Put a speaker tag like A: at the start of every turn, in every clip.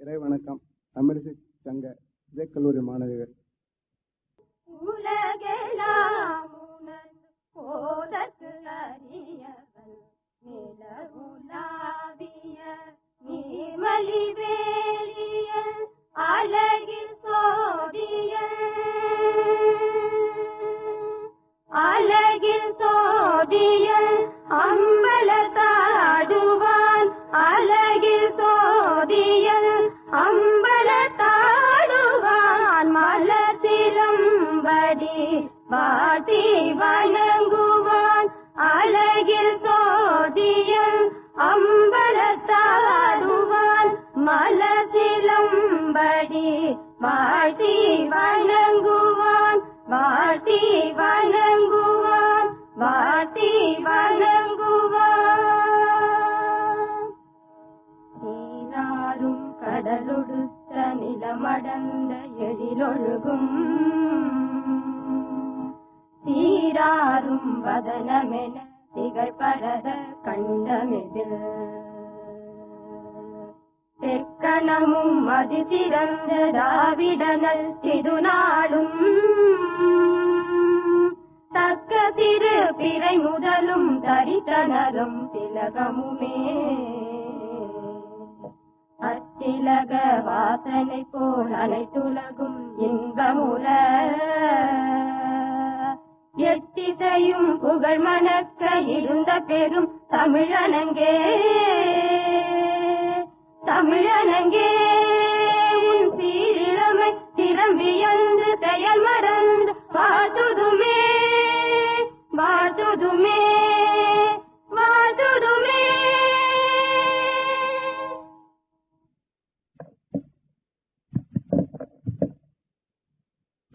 A: இறை வணக்கம் தமிழிசை சங்க இசைக்கல்லூரி மாணவிகள்.
B: உலகெல்லாம் உணர்ந்து போதற்கு அறியவன் நிலவுலாவிய வேலிய அழகில் சோதிய. அழகில் சோதிய அழகில் சோதிய அம்பலத்தாடுவான் மலத்திலம்படி வாட்டி வணங்குவான். அழகில் சோதிய அம்பலத்தாடுவான் மலத்திலம்படி வாட்டி வணங்குவான். வாட்டி வணங்குவான் வாட்டி வணங்குவான். கடலுடுத்த நிலமடந்த எழிலொழுகும். சீராறும் வதனமென திகழ்பரத கண்டமெதில். தெக்கணமும் மதி திறந்த தாவிடனல் திருநாளும். தக்க திரு பிறை முதலும் தரித்தனரும் திலகமுமே. திலக வாசனை போல் அனைத்துலகும் இன்பமுல. எத்திசையும் புகழ் மணக்க இருந்த பெரும் தமிழனங்கே. தமிழனங்கே உன் சீரிழமை திறம்பியந்து செயல் மறந்து வாழ்த்துதுமே வாழ்த்துதுமே வாழ்த்துதுமே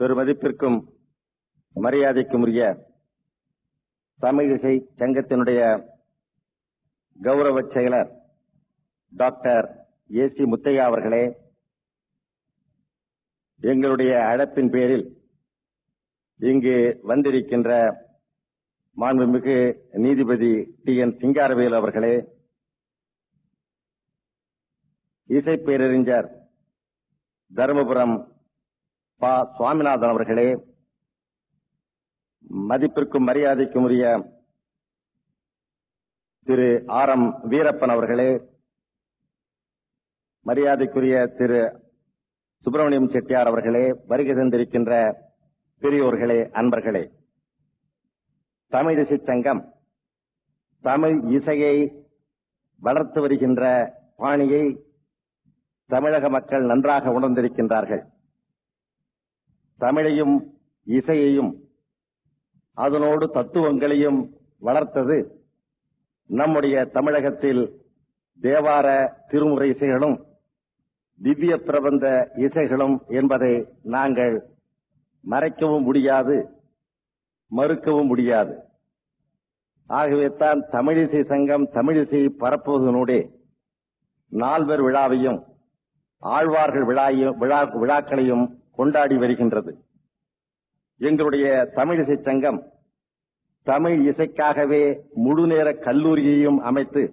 C: பெருமதிப்பிற்கும் மரியாதைக்கும் உரிய தமிழிசை சங்கத்தினுடைய கௌரவ செயலர் டாக்டர் ஏ சி முத்தையா அவர்களே எங்களுடைய அழைப்பின் பேரில் இங்கு வந்திருக்கின்ற மாண்புமிகு நீதிபதி டி என் சிங்காரவேல் அவர்களே இசை பேரறிஞர் தருமபுரம் பா சுவாமிநாதன் அவர்களே மதிப்பிற்கும் மரியாதைக்கும் உரிய திரு ஆர் எம் வீரப்பன் அவர்களே மரியாதைக்குரிய திரு சுப்பிரமணியம் செட்டியார் அவர்களே வருகை தந்திருக்கின்ற பெரியோர்களே அன்பர்களே. தமிழ் சங்கம் தமிழ் இசையை வளர்த்து வருகின்ற பாணியை தமிழக மக்கள் நன்றாக உணர்ந்திருக்கின்றார்கள். தமிழையும் இசையையும் அதனோடு தத்துவங்களையும் வளர்த்தது நம்முடைய தமிழகத்தில் தேவார திருமுறை இசைகளும் திவ்ய பிரபந்த இசைகளும் என்பதை நாங்கள் மறைக்கவும் முடியாது மறுக்கவும் முடியாது. ஆகவே தான் தமிழிசை சங்கம் தமிழிசையை பரப்புவதனோடு நால்வர் விழாவையும் ஆழ்வார்கள் விழா விழாக்களையும் கொண்டாடி வருகின்றது. எங்களுடைய தமிழிசை சங்கம் தமிழ் இசைக்காகவே முழுநேர கல்லூரியையும் அமைத்து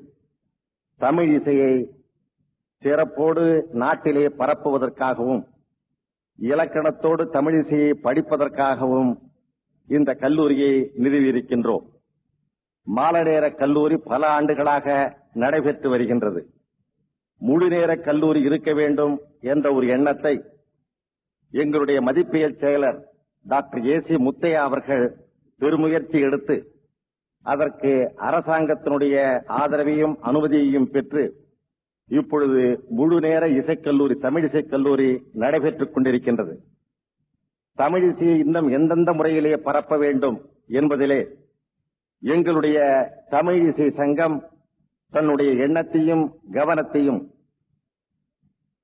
C: தமிழ் இசையை சிறப்போடு நாட்டிலே பரப்புவதற்காகவும் இலக்கணத்தோடு தமிழ் இசையை படிப்பதற்காகவும் இந்த கல்லூரியை நிறுவியிருக்கின்றோம். மாலை நேர கல்லூரி பல ஆண்டுகளாக நடைபெற்று வருகின்றது. முழு நேர கல்லூரி இருக்க வேண்டும் என்ற ஒரு எண்ணத்தை எங்களுடைய மதிப்பியல் செயலர் டாக்டர் ஏ சி முத்தையா அவர்கள் பெருமுயற்சி எடுத்து அதற்கு அரசாங்கத்தினுடைய ஆதரவையும் அனுமதியையும் பெற்று இப்பொழுது முழு நேர இசைக்கல்லூரி தமிழ் இசைக்கல்லூரி நடைபெற்றுக் கொண்டிருக்கின்றது. தமிழ் இசையை இன்னும் எந்தெந்த முறையிலே பரப்ப வேண்டும் என்பதிலே எங்களுடைய தமிழ் இசை சங்கம் தன்னுடைய எண்ணத்தையும் கவனத்தையும்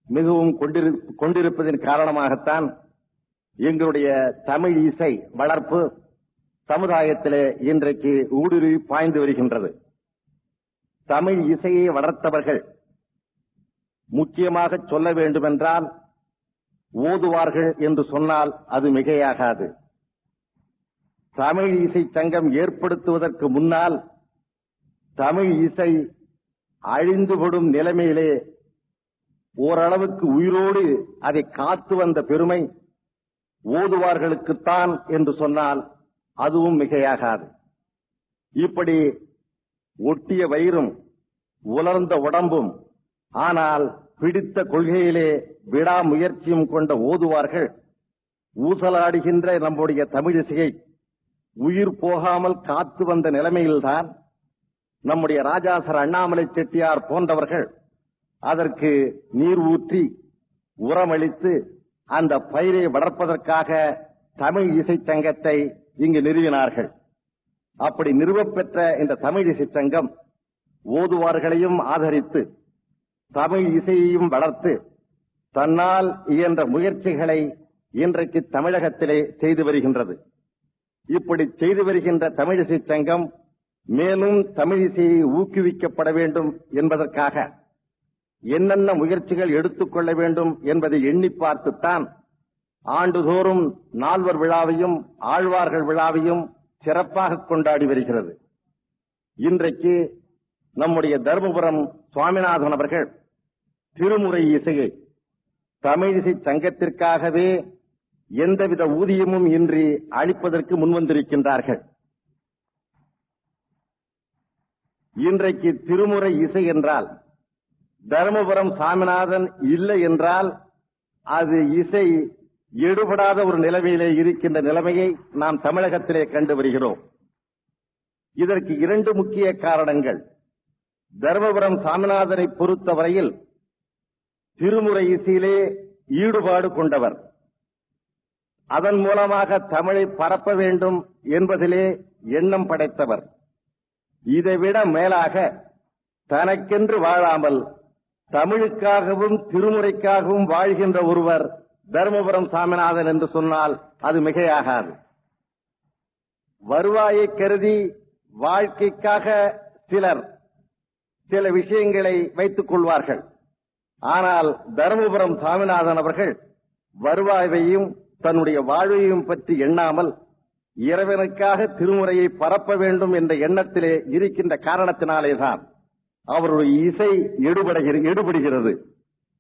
C: மிகவும் கொண்டிரு- கொண்டிருப்பதன் காரணமாகத்தான் எங்களுடைய தமிழ் இசை வளர்ப்பு சமுதாயத்திலே இன்றைக்கு ஊடுருவி பாய்ந்து வருகின்றது. தமிழ் இசையை வளர்த்தவர்கள் முக்கியமாக சொல்ல வேண்டுமென்றால் ஓதுவார்கள் என்று சொன்னால் அது மிகையாகாது. தமிழ் இசை சங்கம் ஏற்படுத்துவதற்கு முன்னால் தமிழ் இசை அழிந்துபடும் நிலைமையிலே ஓரளவுக்கு உயிரோடு அதை காத்து வந்த பெருமை ஓதுவார்களுக்குத்தான் என்று சொன்னால் அதுவும் மிகையாகாது. இப்படி ஒட்டிய வயிறும் உலர்ந்த உடம்பும் ஆனால் பிடித்த கொள்கையிலே விடாமுயற்சியும் கொண்ட ஓதுவார்கள் ஊசலாடுகின்ற நம்முடைய தமிழிசையை உயிர் போகாமல் காத்து வந்த நிலைமையில்தான் நம்முடைய ராஜாசர் அண்ணாமலை செட்டியார் போன்றவர்கள் அதற்கு நீர் ஊற்றி உரமளித்து அந்த பயிரை வளர்ப்பதற்காக தமிழ் இசைச் சங்கத்தை இங்கு நிறுவினார்கள். அப்படி நிறுவப்பெற்ற இந்த தமிழ் இசை சங்கம் ஓதுவார்களையும் ஆதரித்து தமிழ் இசையையும் வளர்த்து தன்னால் இயன்ற முயற்சிகளை இன்றைக்கு தமிழகத்திலே செய்து வருகின்றது. இப்படி செய்து வருகின்ற தமிழிசை சங்கம் மேலும் தமிழிசையை ஊக்குவிக்கப்பட வேண்டும் என்பதற்காக என்னென்ன முயற்சிகள் எடுத்துக்கொள்ள வேண்டும் என்பதை எண்ணி பார்த்துத்தான் ஆண்டுதோறும் நால்வர் விழாவையும் ஆழ்வார்கள் விழாவையும் சிறப்பாக கொண்டாடி வருகிறது. இன்றைக்கு நம்முடைய தருமபுரம் சுவாமிநாதன் அவர்கள் திருமுறை இசையை தமிழிசை சங்கத்திற்காகவே எந்தவித ஊதியமும் இன்றி அளிப்பதற்கு முன்வந்திருக்கின்றார்கள். இன்றைக்கு திருமுறை இசை என்றால் தருமபுரம் சாமிநாதன் இல்லை என்றால் அது இசை எடுபடாத ஒரு நிலைமையிலே இருக்கின்ற நிலைமையை நாம் தமிழகத்திலே கண்டு வருகிறோம் இதற்கு இரண்டு முக்கிய காரணங்கள். தருமபுரம் சாமிநாதனை பொறுத்தவரையில் திருமுறை இசையிலே ஈடுபாடு கொண்டவர். அதன் மூலமாக தமிழை பரப்ப வேண்டும் என்பதிலே எண்ணம் படைத்தவர். இதைவிட மேலாக தனக்கென்று வாழாமல் தமிழுக்காகவும் திருமுறைக்காகவும் வாழ்கின்ற ஒருவர் தருமபுரம் சாமிநாதன் என்று சொன்னால் அது மிகையாகாது. வருவாயை கருதி வாழ்க்கைக்காக சிலர் சில விஷயங்களை வைத்துக் கொள்வார்கள். ஆனால் தருமபுரம் சாமிநாதன் அவர்கள் வருவாயையும் தன்னுடைய வாழ்வையும் பற்றி எண்ணாமல் இறைவனுக்காக திருமுறையை பரப்ப வேண்டும் என்ற எண்ணத்திலே இருக்கின்ற காரணத்தினாலேதான் அவருடைய இசை எடுபடுகிறது எடுபடுகிறது.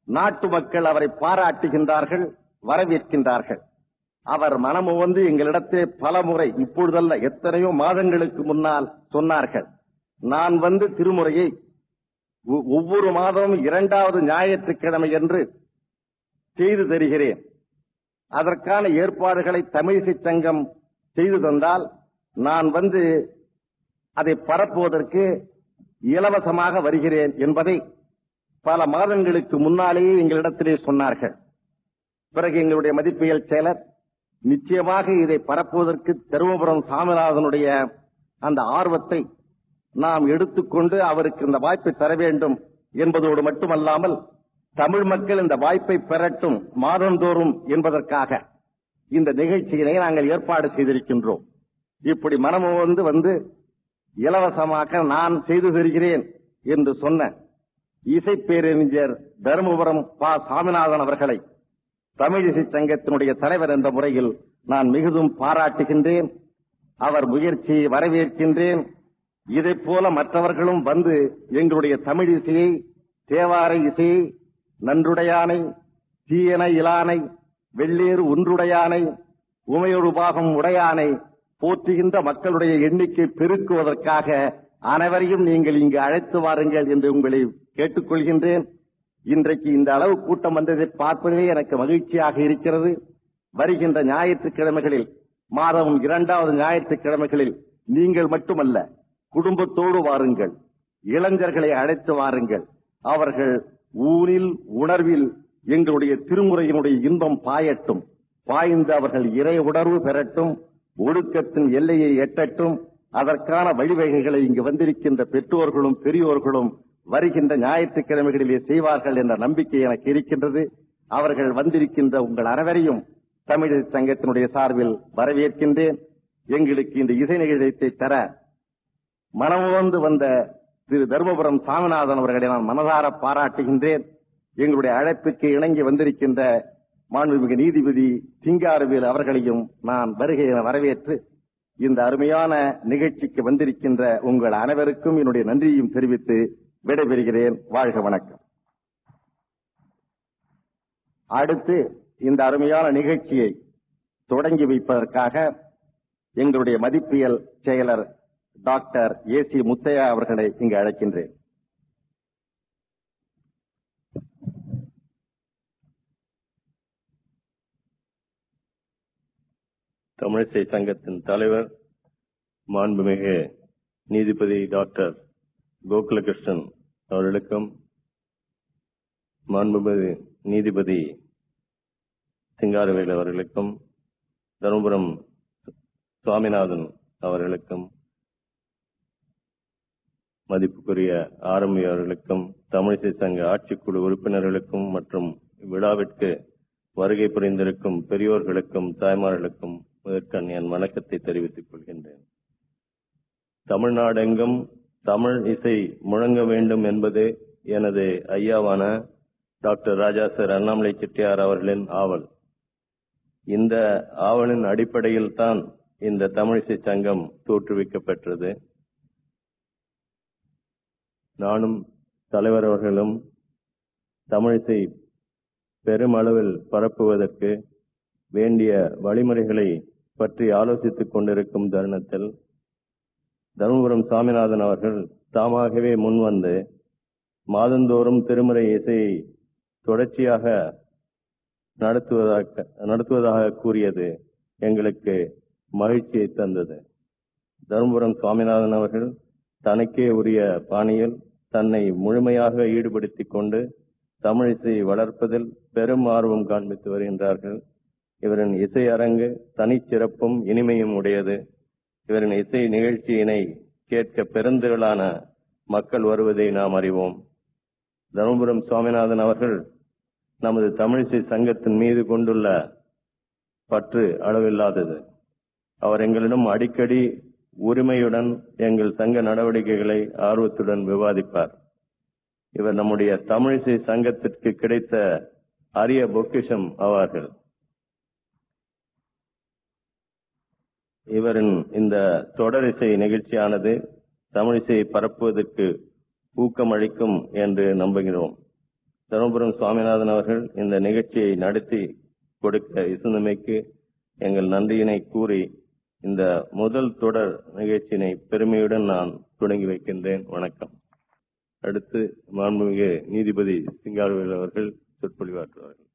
C: நாட்டு மக்கள் அவரை பாராட்டுகின்றார்கள் வரவேற்கின்றார்கள். அவர் மனமு வந்து எங்களிடத்தே பல முறை இப்பொழுதல்ல எத்தனையோ மாதங்களுக்கு முன்னால் சொன்னார்கள். நான் வந்து திருமுறையை ஒ- ஒவ்வொரு மாதமும் இரண்டாவது ஞாயிற்றுக்கிழமை என்று செய்து தருகிறேன். அதற்கான ஏற்பாடுகளை தமிழிசை சங்கம் செய்து தந்தால் நான் வந்து அதை பரப்புவதற்கு இலவசமாக வருகிறேன் என்பதை பல மாதங்களுக்கு முன்னாலேயே எங்களிடத்திலே சொன்னார்கள். பிறகு எங்களுடைய மதிப்பியல் செயலர் நிச்சயமாக இதை பரப்புவதற்கு தருமபுரம் சாமிநாதனுடைய அந்த ஆர்வத்தை நாம் எடுத்துக்கொண்டு அவருக்கு இந்த வாய்ப்பை தர வேண்டும் என்பதோடு மட்டுமல்லாமல் தமிழ் மக்கள் இந்த வாய்ப்பை பெறட்டும் மாதந்தோறும் என்பதற்காக இந்த நிகழ்ச்சியினை நாங்கள் ஏற்பாடு செய்திருக்கின்றோம். இப்படி மனமுவந்து வந்து இலவசமாக நான் செய்து தருகிறேன் என்று சொன்ன இசை பேரறிஞர் தருமபுரம் பா. சாமிநாதன் அவர்களை தமிழிசை சங்கத்தினுடைய தலைவர் என்ற முறையில் நான் மிகுதும் பாராட்டுகின்றேன். அவர் முயற்சியை வரவேற்கின்றேன். இதை போல மற்றவர்களும் வந்து எங்களுடைய தமிழ் இசையை தேவார இசையை நன்றுடையானை தீயன இலானை வெள்ளேறு ஒன்றுடையானை உமையொரு பாகம் உடையானை போற்றுகின்ற மக்களுடைய எண்ணிக்கை பெருக்குவதற்காக அனைவரையும் நீங்கள் இங்கு அழைத்து வாருங்கள் என்று உங்களை கேட்டுக்கொள்கின்றேன். இன்றைக்கு இந்த அளவு கூட்டம் வந்ததை பார்ப்பதே எனக்கு மகிழ்ச்சியாக இருக்கிறது. வருகின்ற ஞாயிற்றுக்கிழமைகளில் மாதம் இரண்டாவது ஞாயிற்றுக்கிழமைகளில் நீங்கள் மட்டுமல்ல குடும்பத்தோடு வாருங்கள். இளைஞர்களை அழைத்து வாருங்கள். அவர்கள் ஊரில் உணர்வில் எங்களுடைய திருமுறையினுடைய இன்பம் பாயட்டும். பாய்ந்து அவர்கள் இறை உணர்வு பெறட்டும். ஒழுக்கத்தின் எல்லையை எட்டட்டும் அதற்கான வழிவகைகளை இங்கு வந்திருக்கின்ற பெற்றோர்களும் பெரியோர்களும் வருகின்ற ஞாயிற்றுக்கிழமைகளிலே செய்வார்கள் என்ற நம்பிக்கை எனக்கு இருக்கின்றது. அவர்கள் வந்திருக்கின்ற உங்கள் அனைவரையும் தமிழ் சங்கத்தினுடைய சார்பில் வரவேற்கின்றேன். எங்களுக்கு இந்த இசை நிகழ்ச்சியை தர மனமுவந்து வந்த திரு தர்மபுரம் சாமிநாதன் அவர்களை நான் மனதார பாராட்டுகின்றேன். எங்களுடைய அழைப்புக்கு இணங்கி வந்திருக்கின்ற மாண்புமிகு நீதிபதி சிங்காரவேல் அவர்களையும் நான் வருகை என வரவேற்று இந்த அருமையான நிகழ்ச்சிக்கு வந்திருக்கின்ற உங்கள் அனைவருக்கும் என்னுடைய நன்றியையும் தெரிவித்து விடைபெறுகிறேன். வாழ்க வணக்கம். அடுத்து இந்த அருமையான நிகழ்ச்சியை தொடங்கி வைப்பதற்காக எங்களுடைய மதிப்பியல் செயலர் டாக்டர் ஏ சி முத்தையா அவர்களை இங்கு அழைக்கின்றேன்.
D: தமிழிசை சங்கத்தின் தலைவர் மாண்புமிகு நீதிபதி டாக்டர் கோகுலகிருஷ்ணன் அவர்களுக்கும் மாண்புமிகு நீதிபதி சிங்காரவேல் அவர்களுக்கும் தருமபுரம் சுவாமிநாதன் அவர்களுக்கும் மதிப்புக்குரிய ஆரம்பி அவர்களுக்கும் தமிழிசை சங்க ஆட்சிக்குழு உறுப்பினர்களுக்கும் மற்றும் விழாவிற்கு வருகை புரிந்திருக்கும் பெரியோர்களுக்கும் தாய்மார்களுக்கும் முதற்கண் என் வணக்கத்தை தெரிவித்துக் கொள்கின்றேன். தமிழ்நாடெங்கும் தமிழ் இசை முழங்க வேண்டும் என்பது எனது ஐயாவான டாக்டர் ராஜா சார் அண்ணாமலை செட்டியார் அவர்களின் ஆவல். இந்த ஆவலின் அடிப்படையில் தான் இந்த தமிழிசை சங்கம் தோற்றுவிக்கப்பெற்றது நானும் தலைவர் அவர்களும் தமிழிசை பெருமளவில் பரப்புவதற்கு வேண்டிய வழிமுறைகளை பற்றி ஆலோசித்துக் கொண்டிருக்கும் தருணத்தில் தருமபுரம் சாமிநாதன் அவர்கள் தாமாகவே முன்வந்து மாதந்தோறும் திருமுறை இசையை தொடர்ச்சியாக நடத்துவதாக நடத்துவதாக கூறியது எங்களுக்கு மகிழ்ச்சியை தந்தது. தருமபுரம் சுவாமிநாதன் அவர்கள் தனக்கே உரிய பாணியில் தன்னை முழுமையாக ஈடுபடுத்திக் கொண்டு தமிழிசையை வளர்ப்பதில் பெரும் ஆர்வம் காண்பித்து வருகின்றார்கள். இவரின் இசை அரங்கு தனிச்சிறப்பும் இனிமையும் உடையது. இவரின் இசை நிகழ்ச்சியினை கேட்க பெருந்திரளான மக்கள் வருவதை நாம் அறிவோம். தருமபுரம் சுவாமிநாதன் அவர்கள் நமது தமிழிசை சங்கத்தின் மீது கொண்டுள்ள பற்று அளவில்லாதது. அவர் எங்களிடம் அடிக்கடி உரிமையுடன் எங்கள் சங்க நடவடிக்கைகளை ஆர்வத்துடன் விவாதிப்பார். இவர் நம்முடைய தமிழிசை சங்கத்திற்கு கிடைத்த அரிய பொக்கிஷம் ஆவார்கள் இவரின் இந்த தொடரிசை நிகழ்ச்சியானது தமிழிசையை பரப்புவதற்கு ஊக்கமளிக்கும் என்று நம்புகிறோம். தருமபுரம் சுவாமிநாதன் அவர்கள் இந்த நிகழ்ச்சியை நடத்தி கொடுக்க இசுந்தமைக்கு எங்கள் நன்றியினை கூறி இந்த முதல் தொடர் நிகழ்ச்சியினை பெருமையுடன் நான் தொடங்கி வைக்கின்றேன். வணக்கம். அடுத்து மாண்புமிகு நீதிபதி சிங்காரவேல் அவர்கள் சொற்பொழிவாற்றுவார்கள்.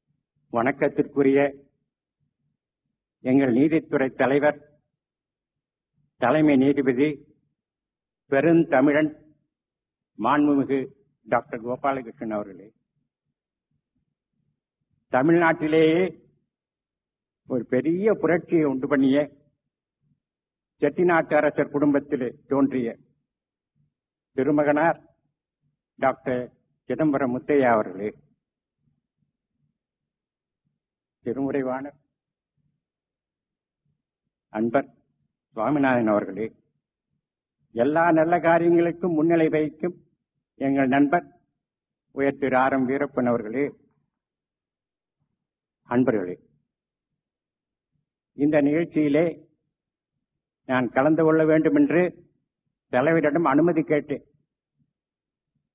E: வணக்கத்திற்குரிய எங்கள் நீதித்துறை தலைவர் தலைமை நீதிபதி பெருந்தமிழன் மாண்புமிகு டாக்டர் கோபாலகிருஷ்ணன் அவர்களே. தமிழ்நாட்டிலேயே ஒரு பெரிய புரட்சியை உண்டு பண்ணிய செட்டிநாட்டு அரசர் குடும்பத்தில் தோன்றிய திருமகனார் டாக்டர் சிதம்பரம் முத்தையா அவர்களே. திருமுறைவாணர் அன்பர் சுவாமிநாதன் அவர்களே எல்லா நல்ல காரியங்களுக்கும் முன்னிலை வைக்கும் எங்கள் நண்பர் உயர் திரு ஆர் எம் வீரப்பன் அவர்களே அன்பர்களே இந்த நிகழ்ச்சியிலே நான் கலந்து கொள்ள வேண்டும் என்று தலைவரிடம் அனுமதி கேட்டேன்.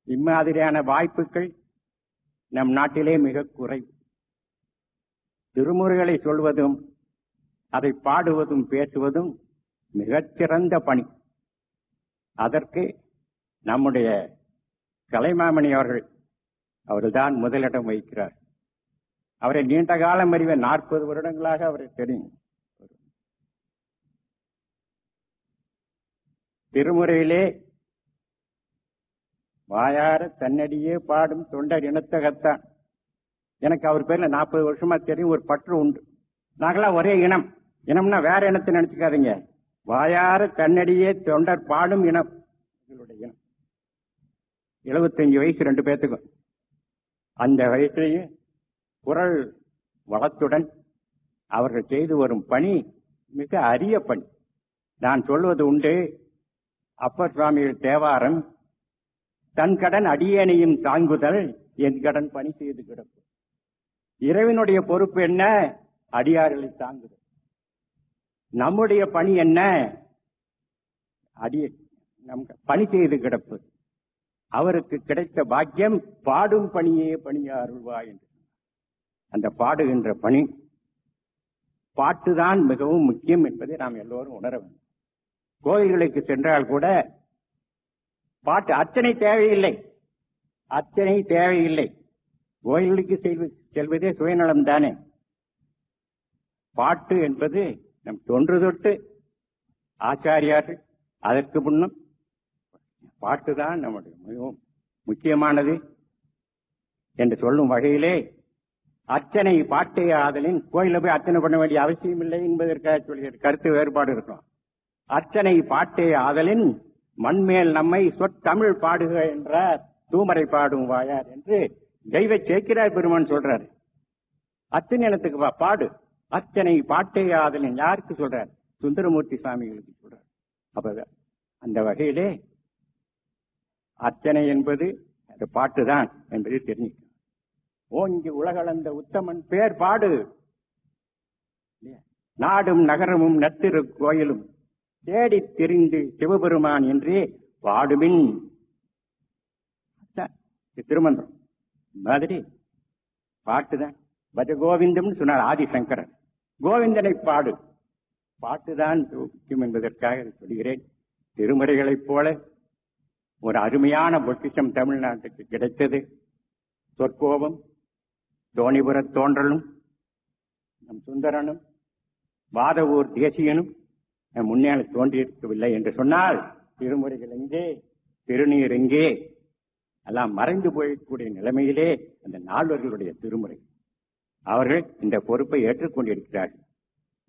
E: இம்மாதிரியான வாய்ப்புகள் நம் நாட்டிலே மிக குறைவு. திருமுறைகளை சொல்வதும் அதை பாடுவதும் பேசுவதும் மிகச்சிறந்த பணி. அதற்கு நம்முடைய கலைமாமணி அவர்கள் அவர்தான் முதலிடம் வகிக்கிறார். அவரை நீண்ட காலம் அறிவ நாற்பது வருடங்களாக அவரை தெரியும். திருமுறையிலே வாயார தன்னடியே பாடும் தொண்டர் இனத்தகத்தான். எனக்கு அவர் பேர்ல நாற்பது வருஷமா தெரியும் ஒரு பற்று உண்டு. நாங்களாம் ஒரே இனம். இனம்னா வேற இனத்தை நினைச்சுக்காதீங்க. வாயாறு தன்னடியே தொண்டர் பாடும் இனம். எங்களுடைய இனம். எழுபத்தஞ்சு வயசு ரெண்டு பேர்த்துக்கும் அந்த வயசுலேயும் குரல் வளத்துடன் அவர்கள் செய்து வரும் பணி மிக அரிய பணி. நான் சொல்வது உண்டு. அப்பர் சுவாமிகள் தேவாரம் தன் கடன் அடியேனையும் தாங்குதல் என் கடன் பணி செய்து கிடக்கும். இறைவனுடைய பொறுப்பு என்ன? அடியார்களை தாங்குதல். நம்முடைய பணி என்ன? அடிய நம் பணி செய்து கிடப்பு. அவருக்கு கிடைத்த பாக்கியம் பாடும் பணியே பணியா அருள்வா என்று. அந்த பாடுகின்ற பணி பாட்டுதான் மிகவும் முக்கியம் என்பதை நாம் எல்லோரும் உணர வேண்டும். கோயில்களுக்கு சென்றால் கூட பாட்டு அர்ச்சனை தேவையில்லை. அர்ச்சனை தேவையில்லை. கோயில்களுக்கு செல்வ- செல்வதே சுயநலம் தானே. பாட்டு என்பது நம் தொன்று தொட்டு ஆச்சாரியார்கள் அதற்கு முன்னும் பாட்டுதான் நம்முடைய மிகவும் முக்கியமானது என்று சொல்லும் வகையிலே அர்ச்சனை பாட்டை ஆதலின் கோயில போய் அர்ச்சனை பண்ண வேண்டிய அவசியம் இல்லை என்பதற்காக சொல்கிற கருத்து வேறுபாடு இருக்கும். அர்ச்சனை பாட்டே ஆதலின் மண்மேல் நம்மை சொற்தமிழ் பாடுக என்றார் தூமரை பாடும் வாயார் என்று தெய்வ சேக்கிரார் பெருமான் சொல்றாரு. அத்தனை இனத்துக்கு வா, பாடு. அத்தனை பாட்டே யாருக்கு சொல்றார்? சுந்தரமூர்த்தி சுவாமிகளுக்கு சொல்றார். அப்ப அந்த வகையிலே அர்ச்சனை என்பது அது பாட்டுதான் என்பதை தெரிஞ்சுக்கணும். ஓங்கி உலகளந்த உத்தமன் பேர் பாடு. நாடும் நகரமும் நத்திரு கோயிலும் தேடித் தெரிந்து சிவபெருமான் என்றே பாடுமின். திருமந்திரம். மாதிரி பாட்டுதான். பஜ கோவிந்தம்னு சொன்னார் ஆதிசங்கரன் கோவிந்தனை பாடு. பாட்டுதான் முக்கியம் என்பதற்காக சொல்கிறேன். திருமுறைகளைப் போல ஒரு அருமையான பொக்கிஷம் தமிழ்நாட்டுக்கு கிடைத்தது. சொற்கோபம் தோணிபுர தோன்றலும் நம் சுந்தரனும் வாதவூர் தேசியனும் நம் முன்னேற தோன்றியிருக்கவில்லை என்று சொன்னால் திருமுறைகள் எங்கே திருநீர் எங்கே? எல்லாம் மறைந்து போயக்கூடிய நிலைமையிலே அந்த நால்வர்களுடைய திருமுறை. அவர்கள் இந்த பொறுப்பை ஏற்றுக்கொண்டிருக்கிறார்கள்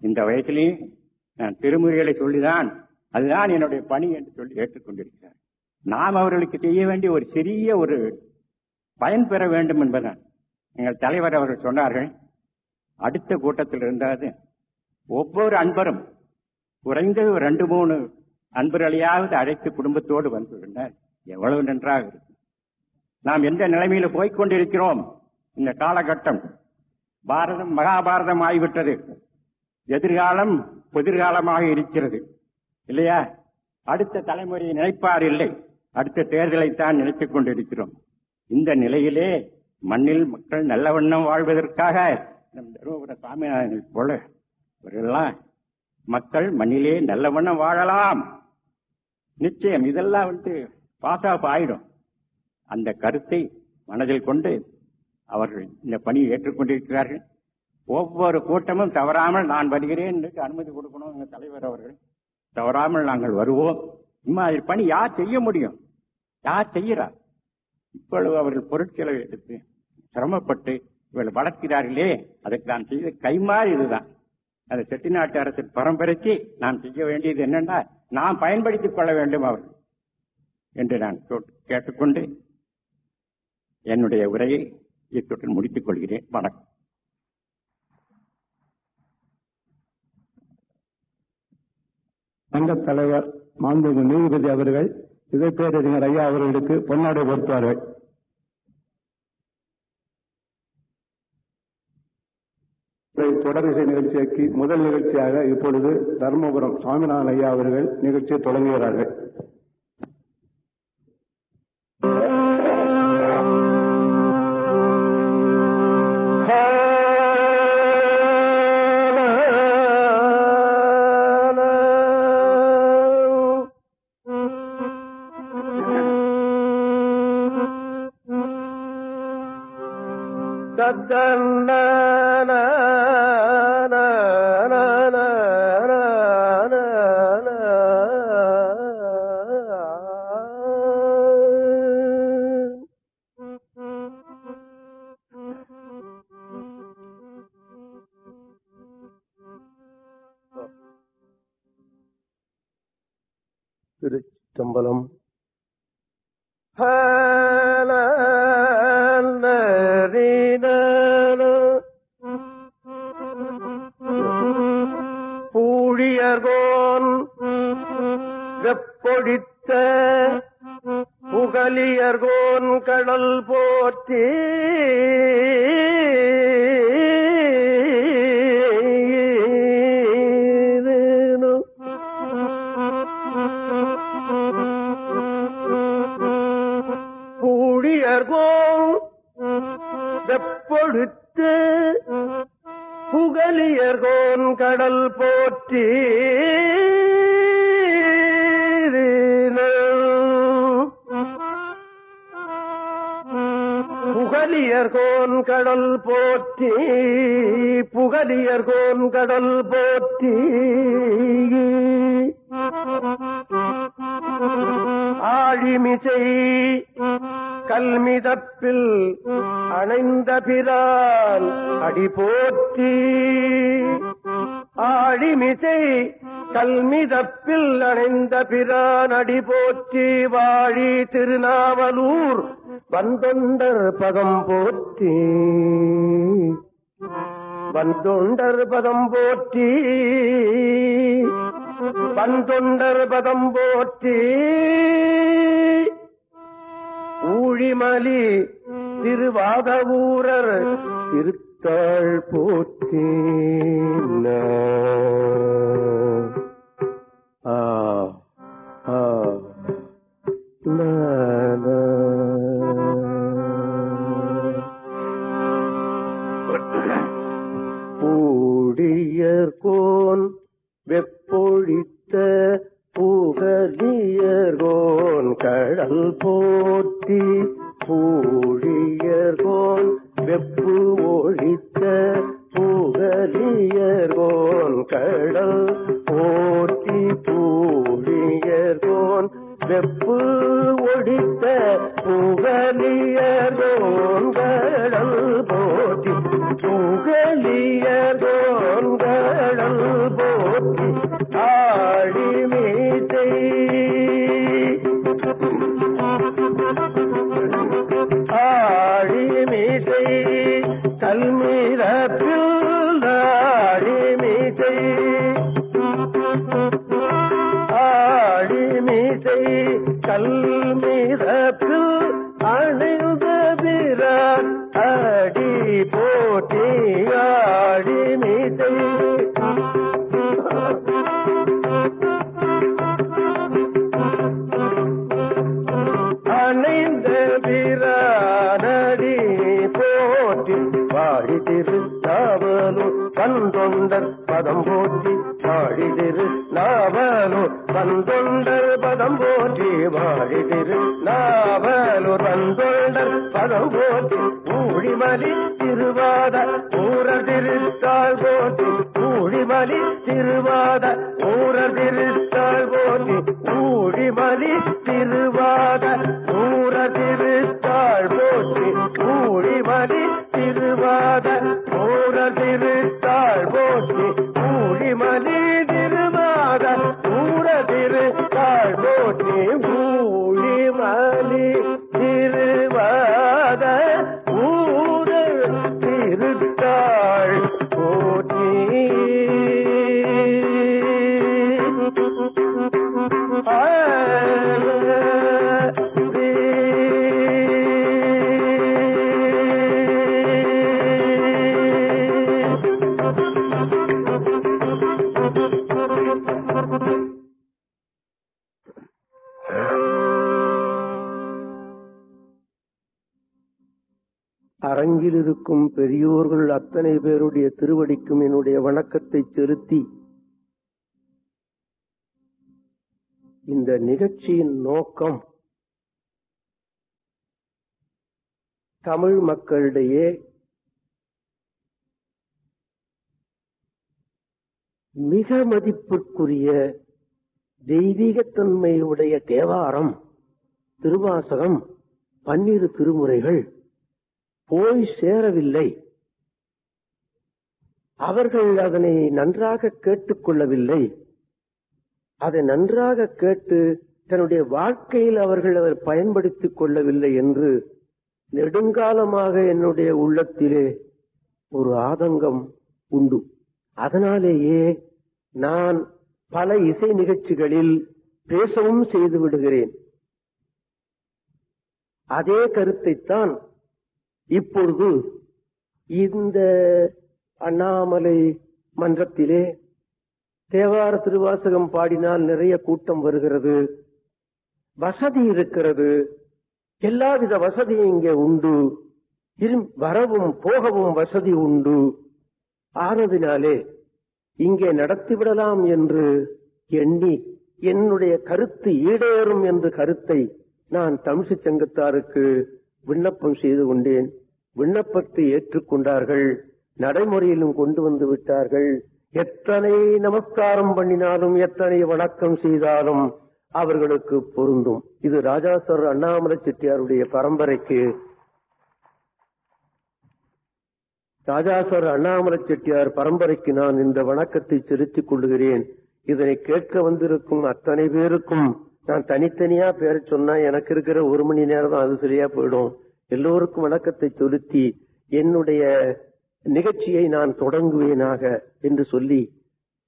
E: இந்த வயசிலேயே நான் திருமுறைகளை சொல்லிதான் அதுதான் என்னுடைய பணி என்று சொல்லி ஏற்றுக்கொண்டிருக்கிறார் நாம் அவர்களுக்கு செய்ய வேண்டிய ஒரு சிறிய ஒரு பயன் பெற வேண்டும் என்பதுதான். எங்கள் தலைவர் அவர்கள் சொன்னார்கள் அடுத்த கூட்டத்தில் இருந்தாது ஒவ்வொரு அன்பரும் குறைந்தது ரெண்டு மூணு அன்பர்களையாவது அழைத்து குடும்பத்தோடு வந்து எவ்வளவு நன்றாக இருக்கும். நாம் எந்த நிலைமையில போய்க் கொண்டிருக்கிறோம்? இந்த காலகட்டம் பாரதம் மகாபாரதம் ஆகிவிட்டது. எதிர்காலம் புதிர்காலமாக இருக்கிறது. இல்லையா? அடுத்த தலைமுறையை நினைப்பார் இல்லை. அடுத்த தேர்தலைத்தான் நினைத்துக் கொண்டிருக்கிறோம். இந்த நிலையிலே மண்ணில் மக்கள் நல்ல வண்ணம் வாழ்வதற்காக நம் தருமபுர சாமிநாதனை போல இவரெல்லாம் மக்கள் மண்ணிலே நல்ல வண்ணம் வாழலாம். நிச்சயம் இதெல்லாம் வந்து பாஸ் ஆஃப் ஆயிடும். அந்த கருத்தை மனதில் கொண்டு அவர்கள் இந்த பணியை ஏற்றுக்கொண்டிருக்கிறார்கள். ஒவ்வொரு கூட்டமும் தவறாமல் நான் வருகிறேன் என்று அனுமதி கொடுக்கணும் எங்கள் தலைவர் அவர்கள். தவறாமல் நாங்கள் வருவோம். இம்மாதிரி பணி யார் செய்ய முடியும்? யார் செய்கிறார்? இப்பொழுது அவர்கள் பொருட்செலவு எடுத்து சிரமப்பட்டு இவர்கள் வளர்க்கிறார்களே அதற்கு நான் செய்த கைமாறு இதுதான். அந்த செட்டிநாட்டு அரசின் பரம்பரைக்கு நான் செய்ய வேண்டியது என்னென்னா நான் பயன்படுத்திக் கொள்ள வேண்டும் அவர்கள் என்று நான் கேட்டுக்கொண்டு என்னுடைய உரையை இத்துடன் முடித்துக் கொள்கிறேன். வணக்கம்.
F: சங்க தலைவர் மாண்புமிகு நீதிபதி அவர்கள் இதை பேரறிஞர் ஐயா அவர்களுக்கு பொன்னாடை பொறுத்தார்கள் இசை நிகழ்ச்சிக்கு முதல் நிகழ்ச்சியாக இப்பொழுது தர்மபுரம் சுவாமிநாதன் ஐயா அவர்கள் நிகழ்ச்சியை தொடங்குகிறார்கள்.
G: புகலியர்கோன் கடல் போற்றி.
F: ஆழிமிசை கல்மிதப்பில் அணைந்த பிரான் அடி போற்றி. ஆழிமிசை கல்மிதப்பில் அணைந்த பிரான் அடி போற்றி. வாழி திருநாவலூர் வந்தொண்டர் பதம் போற்றி. வந்தொண்டர் பதம் போற்றி. வந்தொண்டர் பதம் போற்றி. ஊழிமலி திருவாதவூரர் திருத்தாள் போற்றி ஆ ஆ லா, வெப்பொழித்த புகலியர்கோன் கடல் போற்றி பூழியர்கோன் வெப்பு ஒழித்த புகலியர்கோன் கடல் போற்றி பூழியர்கோன் வெப்பு ஒழித்த புகலியர்கோன் கடல் போற்றி புகலியர்கோன் கடல் போற்றி ஆழிமீசை ஆழிமீசை கல்மீரத்தில் ஆழிமீசை ஆழிமீசை மீசை அணிந்த பிறான் அடி போற்றி ஆழிமீசை அணைந்த பிரானடி போட்டி பாடி திரு கண் தொண்டர் பதம் போட்டி பாடி திரு நாவலு பந்தொண்டர் பதம் போற்றி வாழி திருநாவலூர் பந்தொண்டர் பதம் போற்றி ஊழிமலி திருவாத ஊர திருத்தாள் போற்றி ஊழிமலி திருவாத ஊர திருத்தாள் போற்றி ஊழிமலி திருவாத ஊர திருத்தாள் இந்த நிகழ்ச்சியின் நோக்கம் தமிழ் மக்களிடையே மிக மதிப்பிற்குரிய தெய்வீகத்தன்மையுடைய தேவாரம் திருவாசகம் பன்னிரு திருமுறைகள் போய் சேரவில்லை. அவர்கள் அதனை நன்றாக கேட்டுக்கொள்ளவில்லை அதை நன்றாக கேட்டு தன்னுடைய வாழ்க்கையில் அவர்கள் அவர் பயன்படுத்திக் கொள்ளவில்லை என்று நெடுங்காலமாக என்னுடைய உள்ளத்திலே ஒரு ஆதங்கம் உண்டு. அதனாலேயே நான் பல இசை நிகழ்ச்சிகளில் பேசவும் செய்து விடுகிறேன். அதே கருத்தைத்தான் இப்பொழுது இந்த அண்ணாமலை மன்றத்திலே தேவார திருவாசகம் பாடினால் நிறைய கூட்டம் வருகிறது. வசதி இருக்கிறது. எல்லாவித வசதியும் இங்கே உண்டு. வரவும் போகவும் வசதி உண்டு. ஆனதினாலே இங்கே நடத்திவிடலாம் என்று எண்ணி என்னுடைய கருத்து ஈடேறும் என்ற கருத்தை நான் தமிழ்ச்சி சங்கத்தாருக்கு விண்ணப்பம் செய்து கொண்டேன். விண்ணப்பத்தை ஏற்றுக்கொண்டார்கள். நடைமுறையிலும் கொண்டு வந்து விட்டார்கள். எத்தனை நமஸ்காரம் பண்ணினாலும் எத்தனை வணக்கம் செய்தாலும் அவர்களுக்கு பொருந்தும். இது ராஜாசர் அண்ணாமலை செட்டியாருடைய பரம்பரைக்கு. ராஜாசர் அண்ணாமலை செட்டியார் பரம்பரைக்கு நான் இந்த வணக்கத்தை செலுத்திக் கொள்ளுகிறேன் இதனை கேட்க வந்திருக்கும் அத்தனை பேருக்கும் நான் தனித்தனியா பேர சொன்னா எனக்கு இருக்கிற ஒரு மணி நேரம் தான் அது சரியா போயிடும். எல்லோருக்கும் வணக்கத்தை செலுத்தி என்னுடைய நிகழ்ச்சியை நான் தொடங்குவேனாக என்று சொல்லி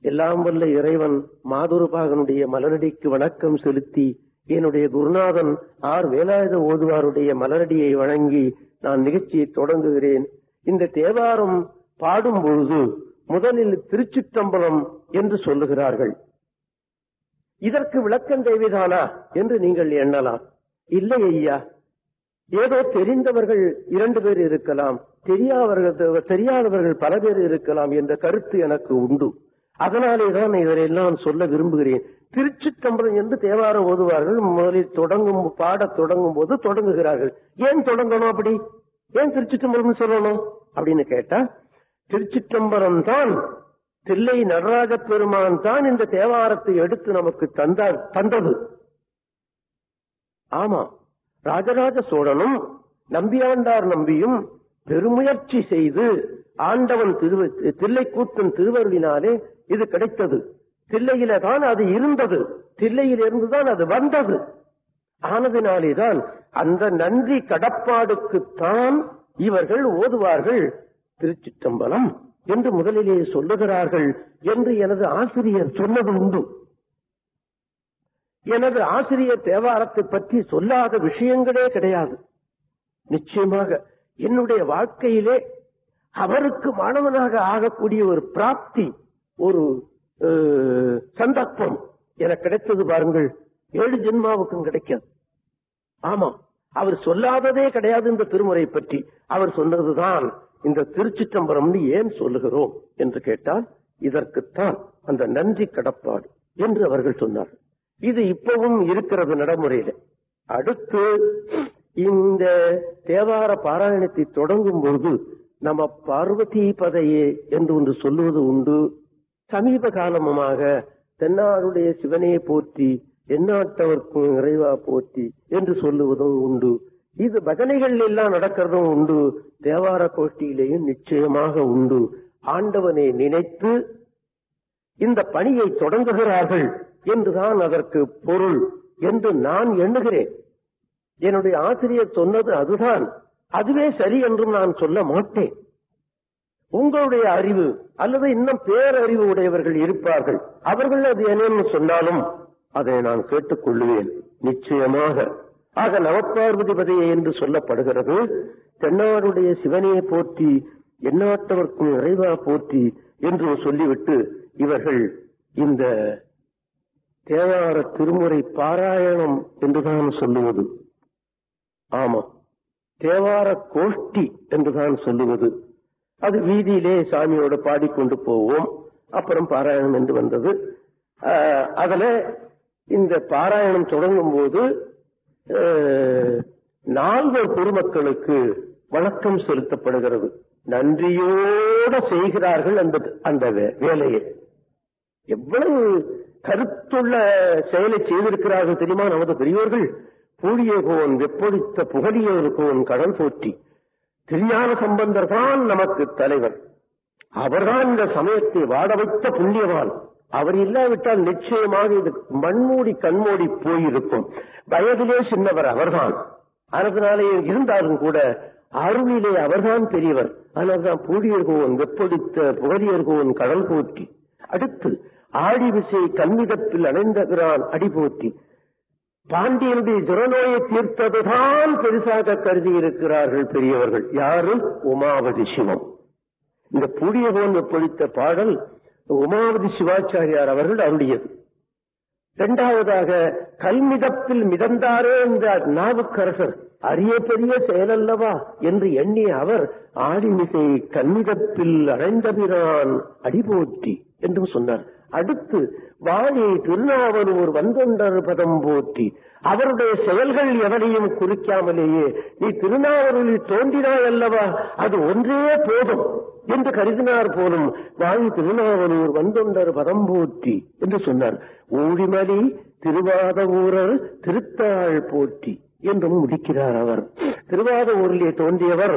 F: எல்லாம் வல்ல இறைவன் மாதுருபாகனுடைய மலரடிக்கு வணக்கம் செலுத்தி என்னுடைய குருநாதன் ஆர் வேலாயுத ஓதுவாருடைய மலரடியை வழங்கி நான் நிகழ்ச்சியை தொடங்குகிறேன். இந்த தேவாரம் பாடும் பொழுது முதலில் திருச்சிற்றம்பலம் என்று சொல்லுகிறார்கள். இதற்கு விளக்கம் தேவைதானா என்று நீங்கள் எண்ணலாம். இல்லை ஐயா ஏதோ தெரிந்தவர்கள் இரண்டு பேர் இருக்கலாம் தெரியாதவர்கள் தெரியாதவர்கள் பல பேர் இருக்கலாம் என்ற கருத்து எனக்கு உண்டு. அதனாலே தான் இதெல்லாம் சொல்ல விரும்புகிறேன். திருச்சிற்றம்பலம் என்று தேவாரம் ஓதுவார்கள். முதலில் தொடங்கும் பாட தொடங்கும் போது தொடங்குகிறார்கள். ஏன் தொடங்கணும் அப்படி? ஏன் திருச்சிற்றம்பலம் சொல்லணும்? அப்படின்னு கேட்டா திருச்சிற்றம்பலம் தான் தில்லை நடராஜ பெருமான் தான் இந்த தேவாரத்தை எடுத்து நமக்கு தந்தார் தந்தது. ஆமா. ராஜராஜ சோழனும் நம்பியாண்டார் நம்பியும் பெருமுயற்சி செய்து ஆண்டவன் திரு தில்லைக்கூத்தன் திருவருளினாலே இது கிடைத்தது. தில்லையில தான் அது இருந்தது. தில்லையிலிருந்துதான் அது வந்தது. ஆனதினாலேதான் அந்த நன்றி கடப்பாடுக்குத்தான் இவர்கள் ஓதுவார்கள். திருச்சிற்றம்பலம் என்று முதலிலே சொல்லுகிறார்கள் என்று எனது ஆசிரியர் சொன்னது உண்டு எனது ஆசிரியர் தேவாரத்தை பற்றி சொல்லாத விஷயங்களே கிடையாது. நிச்சயமாக என்னுடைய வாழ்க்கையிலே அவருக்கு மாணவனாக ஆகக்கூடிய ஒரு பிராப்தி ஒரு சந்தர்ப்பம் எனக்கு கிடைத்தது பாருங்கள். ஏழு ஜென்மாவுக்கும் கிடைக்காது. ஆமா அவர் சொல்லாததே கிடையாது இந்த திருமுறை பற்றி. அவர் சொன்னதுதான் இந்த திருச்சிற்றம்பரம்னு ஏன் சொல்லுகிறோம் என்று கேட்டால் இதற்குத்தான் அந்த நன்றி கடப்பாடு என்று அவர்கள் சொன்னார்கள். இது இப்பவும் இருக்கிறது நடைமுறையில. அடுத்து இந்த தேவார பாராயணத்தை தொடங்கும் பொழுது நம்ம பார்வதி பதையே என்று ஒன்று சொல்லுவது உண்டு. சமீப காலமாக தென்னாருடைய சிவனையை போற்றி எந்நாட்டவர்க்கும் இறைவா போற்றி என்று சொல்லுவதும் உண்டு. இது பஜனைகள் எல்லாம் நடக்கிறதும் உண்டு. தேவார கோஷ்டியிலேயும் நிச்சயமாக உண்டு. ஆண்டவனை நினைத்து இந்த பணியை தொடங்குகிறார்கள் என்றுதான் அதற்கு பொருள் என்று நான் எண்ணுகிறேன். என்னுடைய ஆசிரியர் சொன்னது அதுதான். அதுவே சரி என்றும் நான் சொல்ல மாட்டேன். உங்களுடைய அறிவு அல்லது இன்னும் பேரறிவு உடையவர்கள் இருப்பார்கள். அவர்கள் அது என்னன்னு சொன்னாலும் அதை நான் கேட்டுக் கொள்ளுவேன் நிச்சயமாக. ஆக நவப்பார்வதிபதியை என்று சொல்லப்படுகிறது தென்னாடுடைய சிவனையை போற்றி எண்ணாட்டவர்க்கும் இறைவா போற்றி என்று சொல்லிவிட்டு இவர்கள் இந்த தேவார திருமுறை பாராயணம் என்றுதான் சொல்லுவது. ஆமா. தேவார கோஷ்டி என்றுதான் சொல்லுவது. அது வீதியிலே சாமியோட பாடிக்கொண்டு போவோம். அப்புறம் பாராயணம் என்று வந்தது. ஆஹ், அதுல இந்த பாராயணம் தொடங்கும் போது ஆஹ், நால்வர் பொதுமக்களுக்கு வணக்கம் செலுத்தப்படுகிறது. நன்றியோட செய்கிறார்கள் அந்த அந்த வே- வேலையை. எவ்வளவு கருத்துள்ள செயலை செய்திருக்கிறார்கள் தெரியுமா? நமது பெரியோர்கள் பூழியகோன் வெப்பொழித்த புகழியோருக்கோன் கடல் போற்றி திருஞான சம்பந்தர் தான் நமக்கு தலைவர். அவர்தான் இந்த சமயத்தை வாட வைத்த புண்ணியவான். அவர் இல்லாவிட்டால் நிச்சயமாக இது மண்மூடி கண்மூடி போயிருக்கும். வயதிலே சின்னவர் அவர்தான். அதனாலே இருந்தாலும் கூட அருளிலே அவர்தான் பெரியவர். அதனால்தான் பூழியர்கோன் வெப்பொழித்த புகழியர்கோவன் கடல் போற்றி அடுத்து ஆடி விசை கண்மிதப்பில் அணைந்தகிறான் அடிபோற்றி பாண்டியனுடைய ஜுரநோயை தீர்த்ததுதான் பெருசாக கருதி இருக்கிறார்கள் பெரியவர்கள். யாரும் உமாவதி சிவம். இந்த புதிய போன்று பொழித்த பாடல் உமாவதி சிவாச்சாரியார் அவர்கள் அருளியது. இரண்டாவதாக கல்மிதப்பில் மிதந்தாரே என்ற நாவுக்கரசர். அரிய பெரிய செயலல்லவா என்று எண்ணிய அவர் ஆடிமிசை கல்மிதப்பில் அடைந்தபிரான் அடிபோற்றி என்றும் சொன்னார். அடுத்து வாணி திருநாவலூர் வந்தொண்டர் பதம் போற்றி. அவருடைய செயல்கள் எவனையும் குறிக்காமலேயே நீ திருநாவலூரில் தோன்றினாய் அல்லவா? அது ஒன்றே போதும் என்று கருதினார் போலும் வாணி திருநாவலூர் வந்தொண்டர் பதம் போற்றி என்று சொன்னார். ஊழிமலி திருவாத ஊரர் திருத்தாள் போற்றி என்றும் முடிக்கிறார் அவர். திருவாத ஊரிலே தோன்றியவர்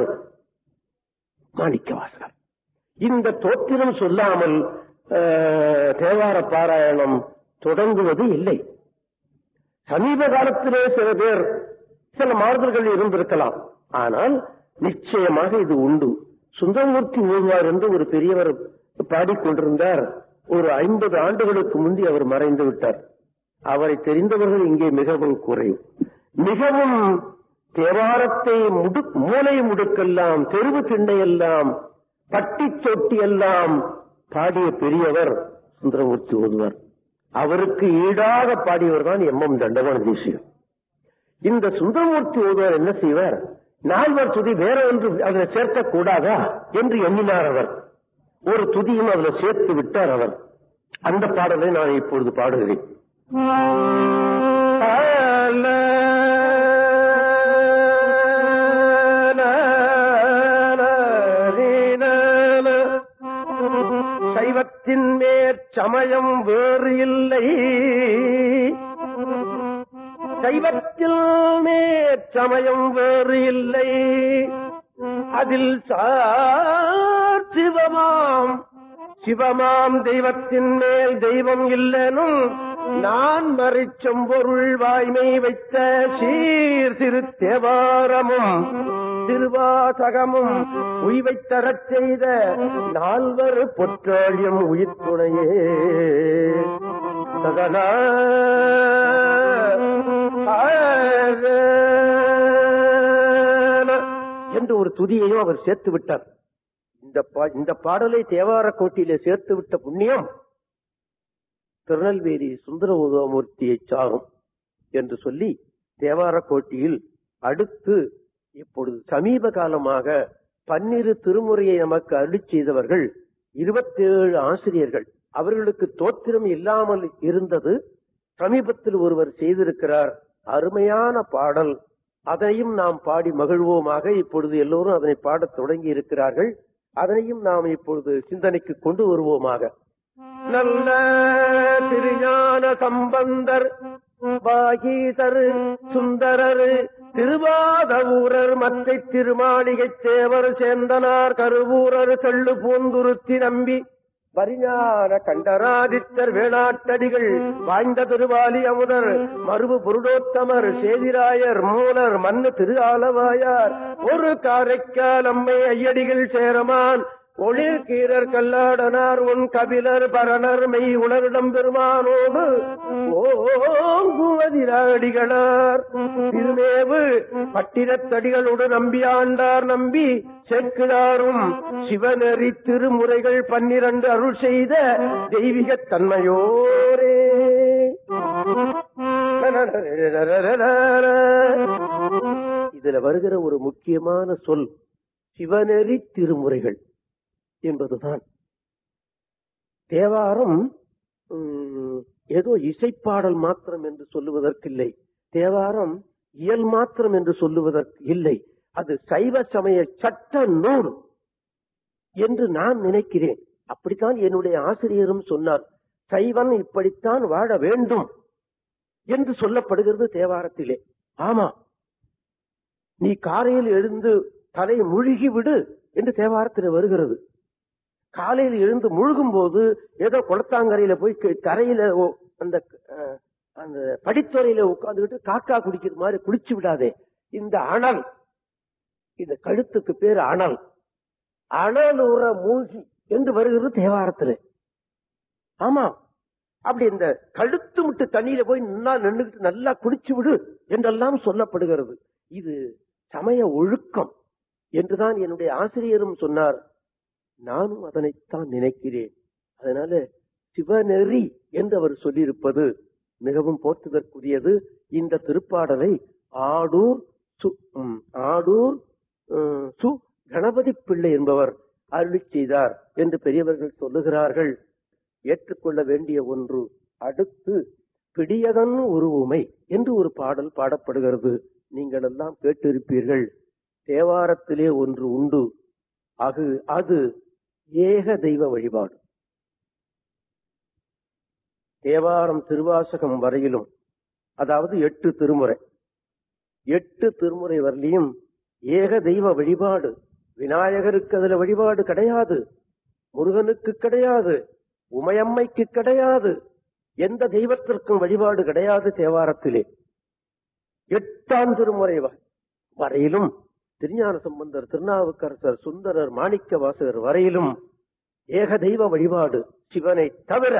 F: மாணிக்கவாசகர். இந்த தோற்றிலும் சொல்லாமல் தேவார பாராயணம் தொடங்குவது இல்லை. சமீப காலத்திலே சில பேர் சில மாறுதல்கள் இருந்திருக்கலாம். ஆனால் நிச்சயமாக இது உண்டு. சுந்தரமூர்த்தி ஊழ்வார் என்று ஒரு பெரியவர் பாடிக்கொண்டிருந்தார் ஒரு ஐம்பது ஆண்டுகளுக்கு முந்தி அவர் மறைந்து விட்டார். அவரை தெரிந்தவர்கள் இங்கே மிகவும் குறைவு. மிகவும் தேவாரத்தை முடு மூளை முடுக்கெல்லாம் தெருவு திண்ணையெல்லாம் பட்டி தொட்டி எல்லாம் பாடிய பெரியவர் சுந்தரமூர்த்தி ஓதுவார். அவருக்கு ஈடாக பாடியவர் தான் எம் எம் தண்டவான தேசியம் இந்த சுந்தரமூர்த்தி ஓதுவார் என்ன செய்வார்? நால்வர் துதி வேற ஒன்று அதில் சேர்க்க கூடாதா என்று எண்ணினார் அவர். ஒரு துதியும் அதில் சேர்த்து விட்டார் அவர். அந்த பாடலை நான் இப்பொழுது பாடுகிறேன். மேற்சமயம் வேறு இல்லை. சைவத்தில் மேற்சமயம் வேறு இல்லை. அதில் சார் சிவமாம். சிவமாம் தெய்வத்தின் மேல் தெய்வம் இல்லனும். நான் மறைச்சம் பொருள் வாய்மை வைத்த சீர் திருத்தேவாரமும் திருவாசகமும் உய்வைத் தரச் செய்த நால்வர் பொற்றாழியம் உயிர் துணையே சதனா என்று ஒரு துதியையும் அவர் சேர்த்து விட்டார். இந்த பா- இந்த பாடலை தேவார கோட்டியிலே சேர்த்து விட்ட புண்ணியம் திருநெல்வேலி சுந்தர உதவமூர்த்தியை சாரும் என்று சொல்லி தேவார கோட்டியில் அடுத்து இப்பொழுது சமீப காலமாக பன்னிரு திருமுறையை நமக்கு அருளி செய்தவர்கள் இருபத்தி ஏழு ஆசிரியர்கள். அவர்களுக்கு தோத்திரம் இல்லாமல் இருந்தது. சமீபத்தில் ஒருவர் செய்திருக்கிறார் அருமையான பாடல். அதையும் நாம் பாடி மகிழ்வோமாக. இப்பொழுது எல்லோரும் அதனை பாடத் தொடங்கி இருக்கிறார்கள். அதனையும் நாம் இப்பொழுது சிந்தனைக்கு கொண்டு வருவோமாக. நல்ல திருஞான சம்பந்தர் பாகீதர் சுந்தரர் திருவாதவூரர் மத்தை திருமாளிகை தேவர் சேந்தனார் கருவூரர் செள்ளு பூந்துருத்தி நம்பி பரிஞான கண்டராதித்தர் வேணாட்டடிகள் வாய்ந்த திருவாலி அமுதர் மருவு புருடோத்தமர் சேதிராயர் மூலர் மண்ணு திரு ஆலவாயார் ஒரு காரைக்கால் அம்மை ஐயடிகள் சேரமான் ஒளிர் கீரர் கல்லாடனார் உன் கபிலர் பரணர் மெய் உலரிடம் பெருமானோடு. ஓங்குவதிராடிகளார் திருமேவு பட்டினத்தடிகளோடு நம்பி ஆண்டார் நம்பி செக்கிடாரும் சிவநெறி திருமுறைகள் பன்னிரண்டு அருள் செய்த தெய்வீக தன்மையோரே. இதுல வருகிற ஒரு முக்கியமான சொல் சிவநெறி திருமுறைகள். என்பதுதான். தேவாரம் ஏதோ இசைப்பாடல் மாத்திரம் என்று சொல்லுவதற்கில்லை. தேவாரம் இயல் மாத்திரம் என்று சொல்லுவதற்கு இல்லை. அது சைவ சமய சட்ட நூல் என்று நான் நினைக்கிறேன். அப்படித்தான் என்னுடைய ஆசிரியரும் சொன்னார். சைவன் இப்படித்தான் வாழ வேண்டும் என்று சொல்லப்படுகிறது தேவாரத்திலே. ஆமா. நீ காரையில் எழுந்து தலை முழுகி விடு என்று தேவாரத்தில் வருகிறது. காலையில் எழுந்து முழுகும் போது ஏதோ குளத்தாங்கரையில போய் கரையில ஓ- அந்த அந்த படித்துறையில உட்காந்துக்கிட்டு காக்கா குடிக்கிற மாதிரி குளிச்சு விடாதே. இந்த அனல் இந்த கழுத்துக்கு பேர் அனல். அனல் உற மூழ்கி என்று வருகிறது தேவாரத்துல. ஆமா. அப்படி இந்த கழுத்து விட்டு தண்ணியில போய் நின்னா நின்றுகிட்டு நல்லா குடிச்சு விடு என்றெல்லாம் சொல்லப்படுகிறது. இது சமய ஒழுக்கம் என்றுதான் என்னுடைய ஆசிரியரும் சொன்னார். நானும் அதனைத்தான் நினைக்கிறேன். அதனால சிவநெறி என்று அவர் சொல்லியிருப்பது மிகவும் போற்றுதற்குரியது. இந்த திருப்பாடலை ஆடூர் சு ம், ஆடூர் சு கணபதி பிள்ளை என்பவர் அருளி செய்தார் என்று பெரியவர்கள் சொல்லுகிறார்கள். ஏற்றுக்கொள்ள வேண்டிய ஒன்று அடுத்து பிடியதன் உருவுமை என்று ஒரு பாடல் பாடப்படுகிறது. நீங்கள் எல்லாம் கேட்டிருப்பீர்கள். தேவாரத்திலே ஒன்று உண்டு. அது அது ஏக தெய்வ வழிபாடு. தேவாரம் திருவாசகம் வரையிலும் அதாவது எட்டு திருமுறை எட்டு திருமுறை வரலையும் ஏக தெய்வ வழிபாடு. விநாயகருக்கு அதுல வழிபாடு கிடையாது முருகனுக்கு கிடையாது உமையம்மைக்கு கிடையாது எந்த தெய்வத்திற்கும் வழிபாடு கிடையாது தேவாரத்திலே. எட்டாம் திருமுறை வ- வரையிலும் திருஞான சம்பந்தர் திருநாவுக்கரசர் சுந்தரர் மாணிக்க வாசகர் வரையிலும் ஏக தெய்வ வழிபாடு சிவனை தவிர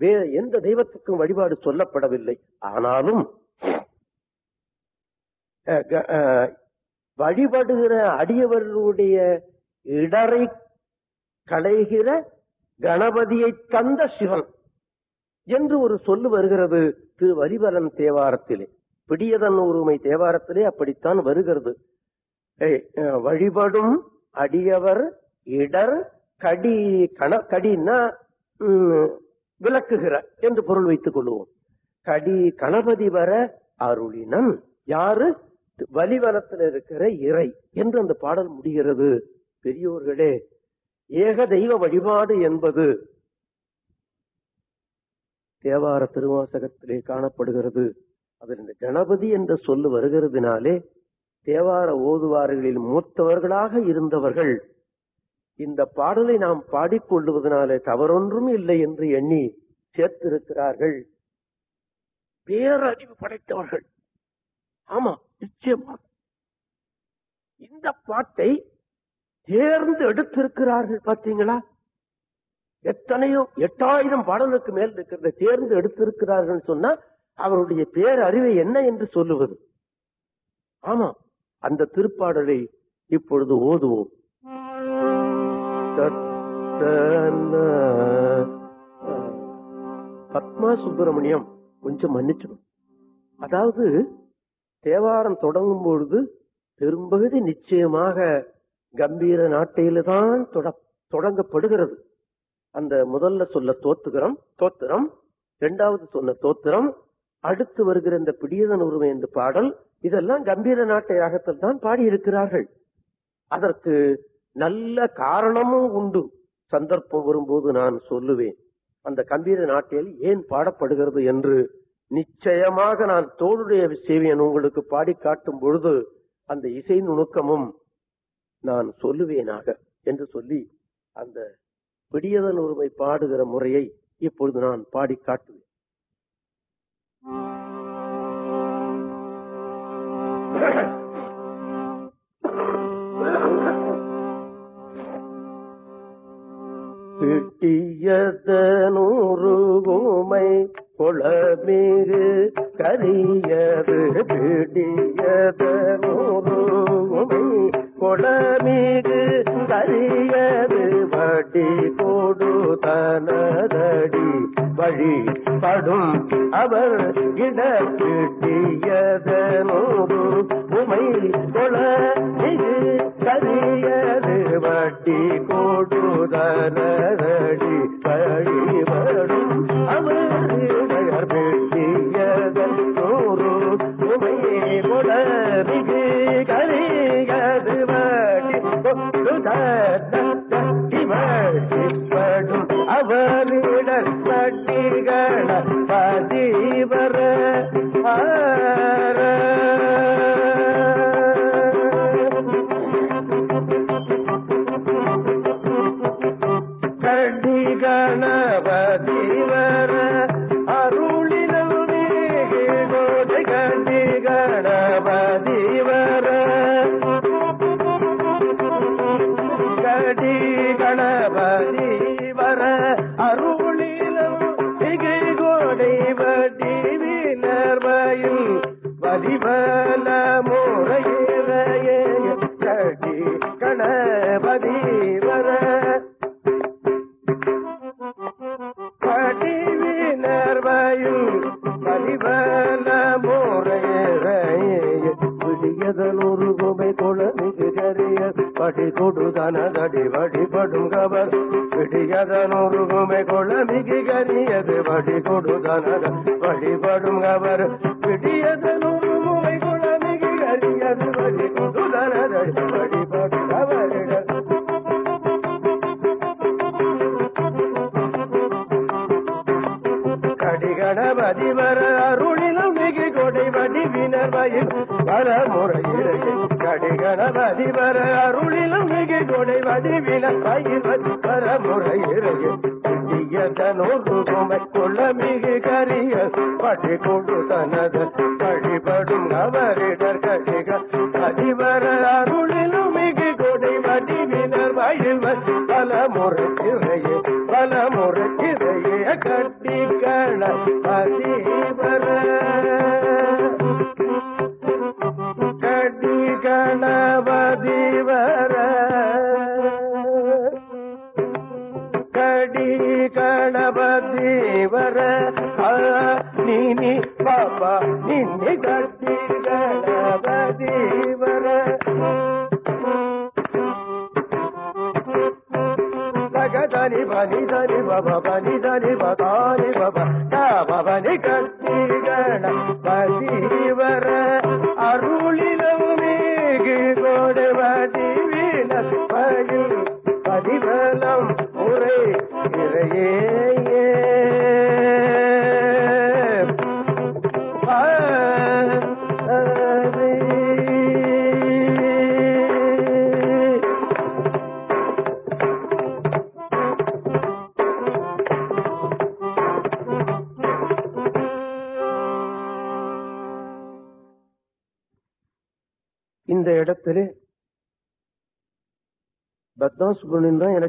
F: வேறு எந்த தெய்வத்துக்கும் வழிபாடு சொல்லப்படவில்லை. ஆனாலும் வழிபடுகிற அடியவர்களுடைய இடரை களைகிற கணபதியை தந்த சிவன் என்று ஒரு சொல்லு வருகிறது திரு வரிவரன் தேவாரத்திலே. பிடியதன் உரிமை தேவாரத்திலே அப்படித்தான் வருகிறது. வழிபடும் அடியவர் இடர் கடி கண கடின்னா ம், விளக்குகிற என்று பொருள் வைத்துக் கொள்வோம். கடி கணபதி வர அருளினன் யாரு? வலிவனத்தில் இருக்கிற இறை என்று அந்த பாடல் முடிகிறது. பெரியோர்களே ஏக தெய்வ வழிபாடு என்பது தேவார திருவாசகத்திலே காணப்படுகிறது. அதில் இந்த கணபதி என்ற சொல்லு வருகிறதுனாலே தேவார ஓதுவார்களில் மூத்தவர்களாக இருந்தவர்கள் இந்த பாடலை நாம் பாடிக்கொள்ளுவதனாலே தவறொன்றும் இல்லை என்று எண்ணி சேர்த்திருக்கிறார்கள். பேரறிவு படைத்தவர்கள். ஆமா நிச்சயமாக. இந்த பாட்டை தேர்ந்து எடுத்திருக்கிறார்கள் பாத்தீங்களா எத்தனையோ எட்டாயிரம் பாடலுக்கு மேல் இருக்கிறத தேர்ந்து எடுத்திருக்கிறார்கள் சொன்னா அவருடைய பேரறிவை என்ன என்று சொல்லுவது? ஆமா அந்த திருப்பாடலை இப்பொழுது ஓதுவோம். பத்மா சுப்பிரமணியம் கொஞ்சம் மன்னிச்சிடும். அதாவது தேவாரம் தொடங்கும் பொழுது பெரும்பகுதி நிச்சயமாக கம்பீர நாட்டையில தான் தொட- தொடங்கப்படுகிறது. அந்த முதல்ல சொல்ல தோத்துகிறோம் தோத்திரம் இரண்டாவது சொன்ன தோத்திரம் அடுத்து வருகிற இந்த பிடியதன் உருவம் என்ற பாடல் இதெல்லாம் கம்பீர நாட்டை ராகத்தில் தான் பாடியிருக்கிறார்கள். அதற்கு நல்ல காரணமும் உண்டு. சந்தர்ப்பம் வரும்போது நான் சொல்லுவேன் அந்த கம்பீர நாட்டில் ஏன் பாடப்படுகிறது என்று நிச்சயமாக நான் தோளுடைய சேவியன் உங்களுக்கு பாடி காட்டும் பொழுது அந்த இசை நுணுக்கமும் நான் சொல்லுவேனாக என்று சொல்லி அந்த பிடியதன் உரிமை பாடுகிற முறையை இப்பொழுது நான் பாடி காட்டுவேன். பிடியதனூருகுமை கொளமிகு கரியது பிடியதனூருகுமை கொளமிகு கரியது வடி கொடுதனதடி வழி படும் அவர் இடப்பிட்டியதனூரு உமை கொள மிகு கரியது வட்டி கொடுதனதடி வழிபடும் அவர் இடர் உமை கொள மிகு கரியது வட்டி கொடுதனதடி வழிபடும் அவர் ಮಾಡಿ அவர் விடியதனுருகுமை கொளமிகு கரியது வழி கொடுதனத வழிபடும் அவர் விடியதனுருகுமை கொளமிகு கரியது வழி கொடுதனத வழிபடும் அவரிடம் கடிகணபதி வர அருளிலும் மிகு கொடை வடிவினர் வயில் பல முறையிலேயே கடிகணபதி வர அருளிலும் மிகு கொடை வடிவில பயிர்வது பல முறையிலேயே தனோடு குமை கொள்ள மிகு கரிய படி கொண்டு தனது வழிபடும் அவரிடர்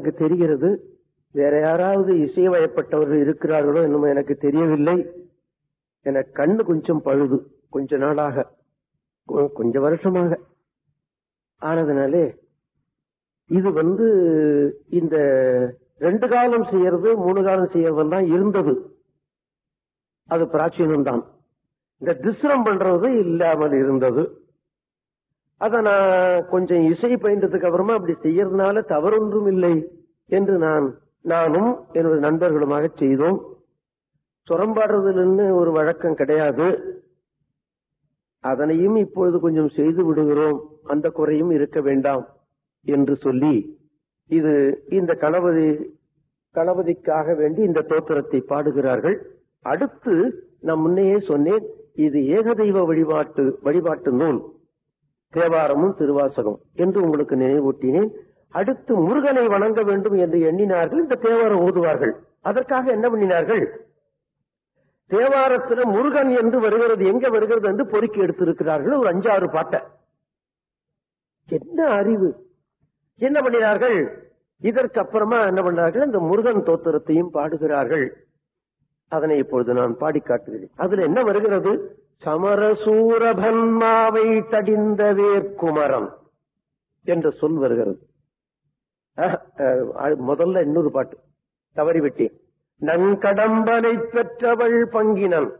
F: எனக்கு தெரிகிறது வேற யாராவது இசைவயப்பட்டவர்கள் இருக்கிறார்களோ என்னமோ எனக்கு தெரியவில்லை. என கண்ணு கொஞ்சம் பழுது கொஞ்ச நாளாக கொஞ்ச வருஷமாக. ஆனதுனாலே இது வந்து இந்த ரெண்டு காலம் செய்யறது மூணு காலம் செய்யறதெல்லாம் இருந்தது. அது பிராச்சீனம் தான் இந்த திஸ்ரம் பண்றது இல்லாமல் இருந்தது. அத நான் கொஞ்சம் இசை பயின்றதுக்கு அப்புறமா அப்படி செய்யறதுனால தவறொன்றும் இல்லை. என்று நான் நானும் எனது நண்பர்களுமாக செய்தோம். சுரம்பாடுறதுன்னு ஒரு வழக்கம் கிடையாது. அதனையும் இப்பொழுது கொஞ்சம் செய்து விடுகிறோம். அந்த குறையும் இருக்க வேண்டாம் என்று சொல்லி இது இந்த கணபதி கணபதிக்காக வேண்டி இந்த தோத்திரத்தை பாடுகிறார்கள். அடுத்து நான் முன்னையே சொன்னேன் இது ஏகதெய்வ வழிபாட்டு வழிபாட்டு நூல் தேவாரமும் திருவாசகம் என்று உங்களுக்கு நினைவூட்டினேன். அடுத்து முருகனை வணங்க வேண்டும் என்று எண்ணினார்கள். இந்த தேவாரம் ஓதுவார்கள். அதற்காக என்ன பண்ணினார்கள்? தேவாரத்தில் முருகன் என்று வருகிறது எங்க வருகிறது என்று பொறுக்கி எடுத்திருக்கிறார்கள். ஒரு அஞ்சாறு பாட்டை. என்ன அறிவு? என்ன பண்ணினார்கள்? இதற்கு அப்புறமா என்ன பண்ணார்கள்? இந்த முருகன் தோத்திரத்தையும் பாடுகிறார்கள். அதனை இப்பொழுது நான் பாடி காட்டுகிறேன். அதுல என்ன வருகிறது? சமரசூரபன்மாவை தடிந்த வேர்க்குமரன் என்ற சொல் வருகிறது. முதல்ல இன்னொரு பாட்டு. தவறிவிட்டேன் நன்கடம்பனை பெற்றவள் பங்கினன்.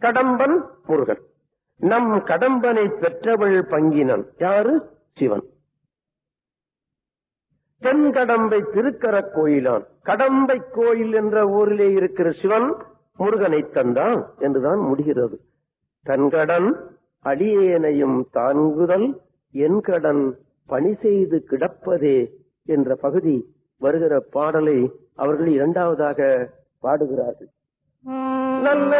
F: கடம்பன் முருகன். நம் கடம்பனை பெற்றவள் பங்கினன். யாரு? சிவன். தென்கடம்பை திருக்கர கோயிலான். கடம்பை கோயில் என்ற ஊரிலே இருக்கிற சிவன் முருகனை தந்தான் என்றுதான் முடிகிறது. தன்கடன் அடியேனையும் தாங்குதல் என் கடன் பணி செய்து கிடப்பதே என்ற பகுதி வருகிற பாடலை அவர்கள் இரண்டாவதாக பாடுகிறார்கள். நல்ல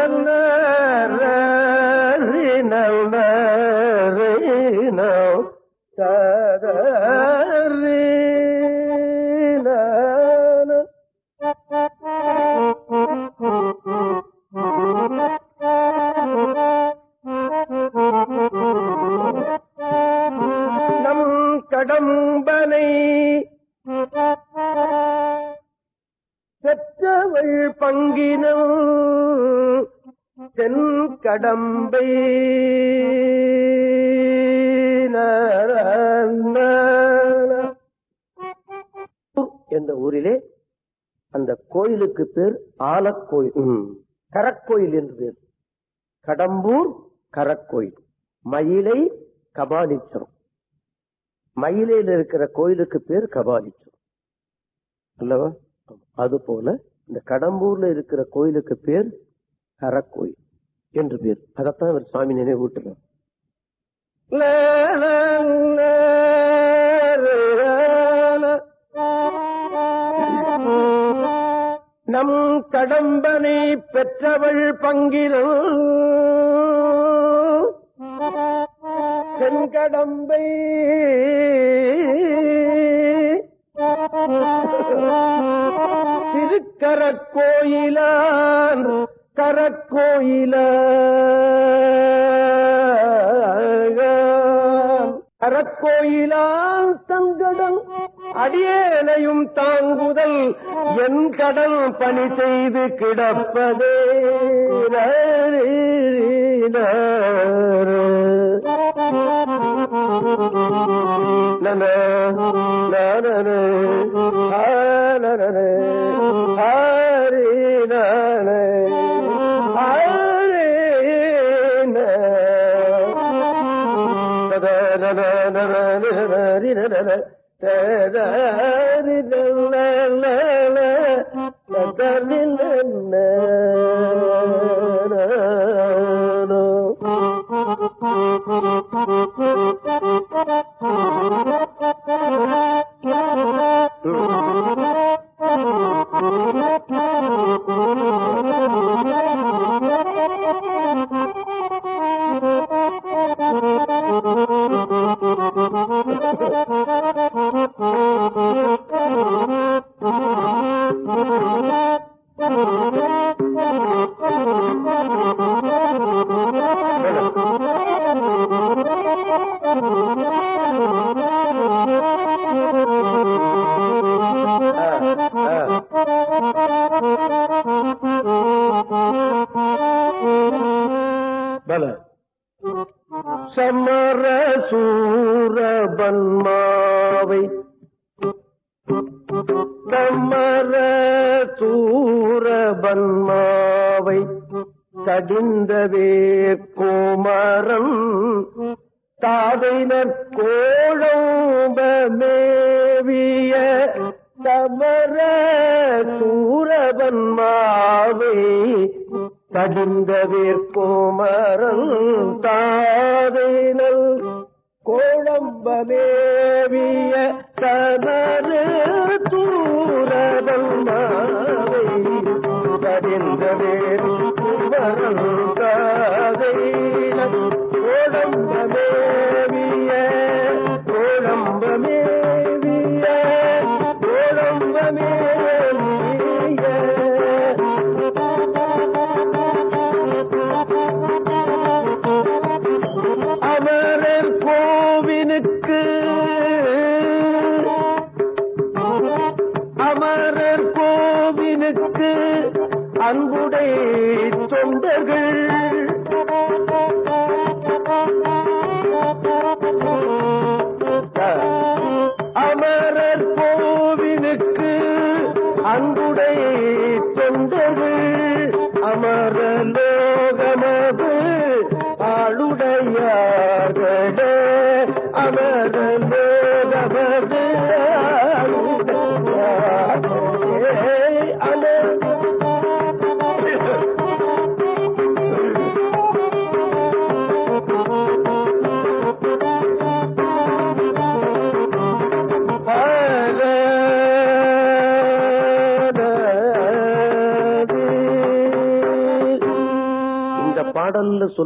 F: கடம்பை. என்ற ஊரிலே அந்த கோயிலுக்கு பேர் ஆலக்கோயில். கரக்கோயில் என்று பேர். கடம்பூர் கரக்கோயில். மயிலை கபாலீஸ்வரம் மயிலையில் இருக்கிற கோயிலுக்கு பேர் கபாலீஸ்வரம் அல்லவா? அது போல இந்த கடம்பூர்ல இருக்கிற கோயிலுக்கு பேர் கரக்கோயில். என்று பேர். அதைத்தான் இவர் சுவாமி நினைவூட்டுறார் நம் கடம்பனை பெற்றவள் பங்கிலும் தென்கடம்பை திருக்கரக்கோயிலான் கரக்கோயில கரக்கோயிலான் தங்கடம் அடியேனையும் தாங்குதல் என் கடல் பணி செய்து கிடப்பதே நன நன நன பல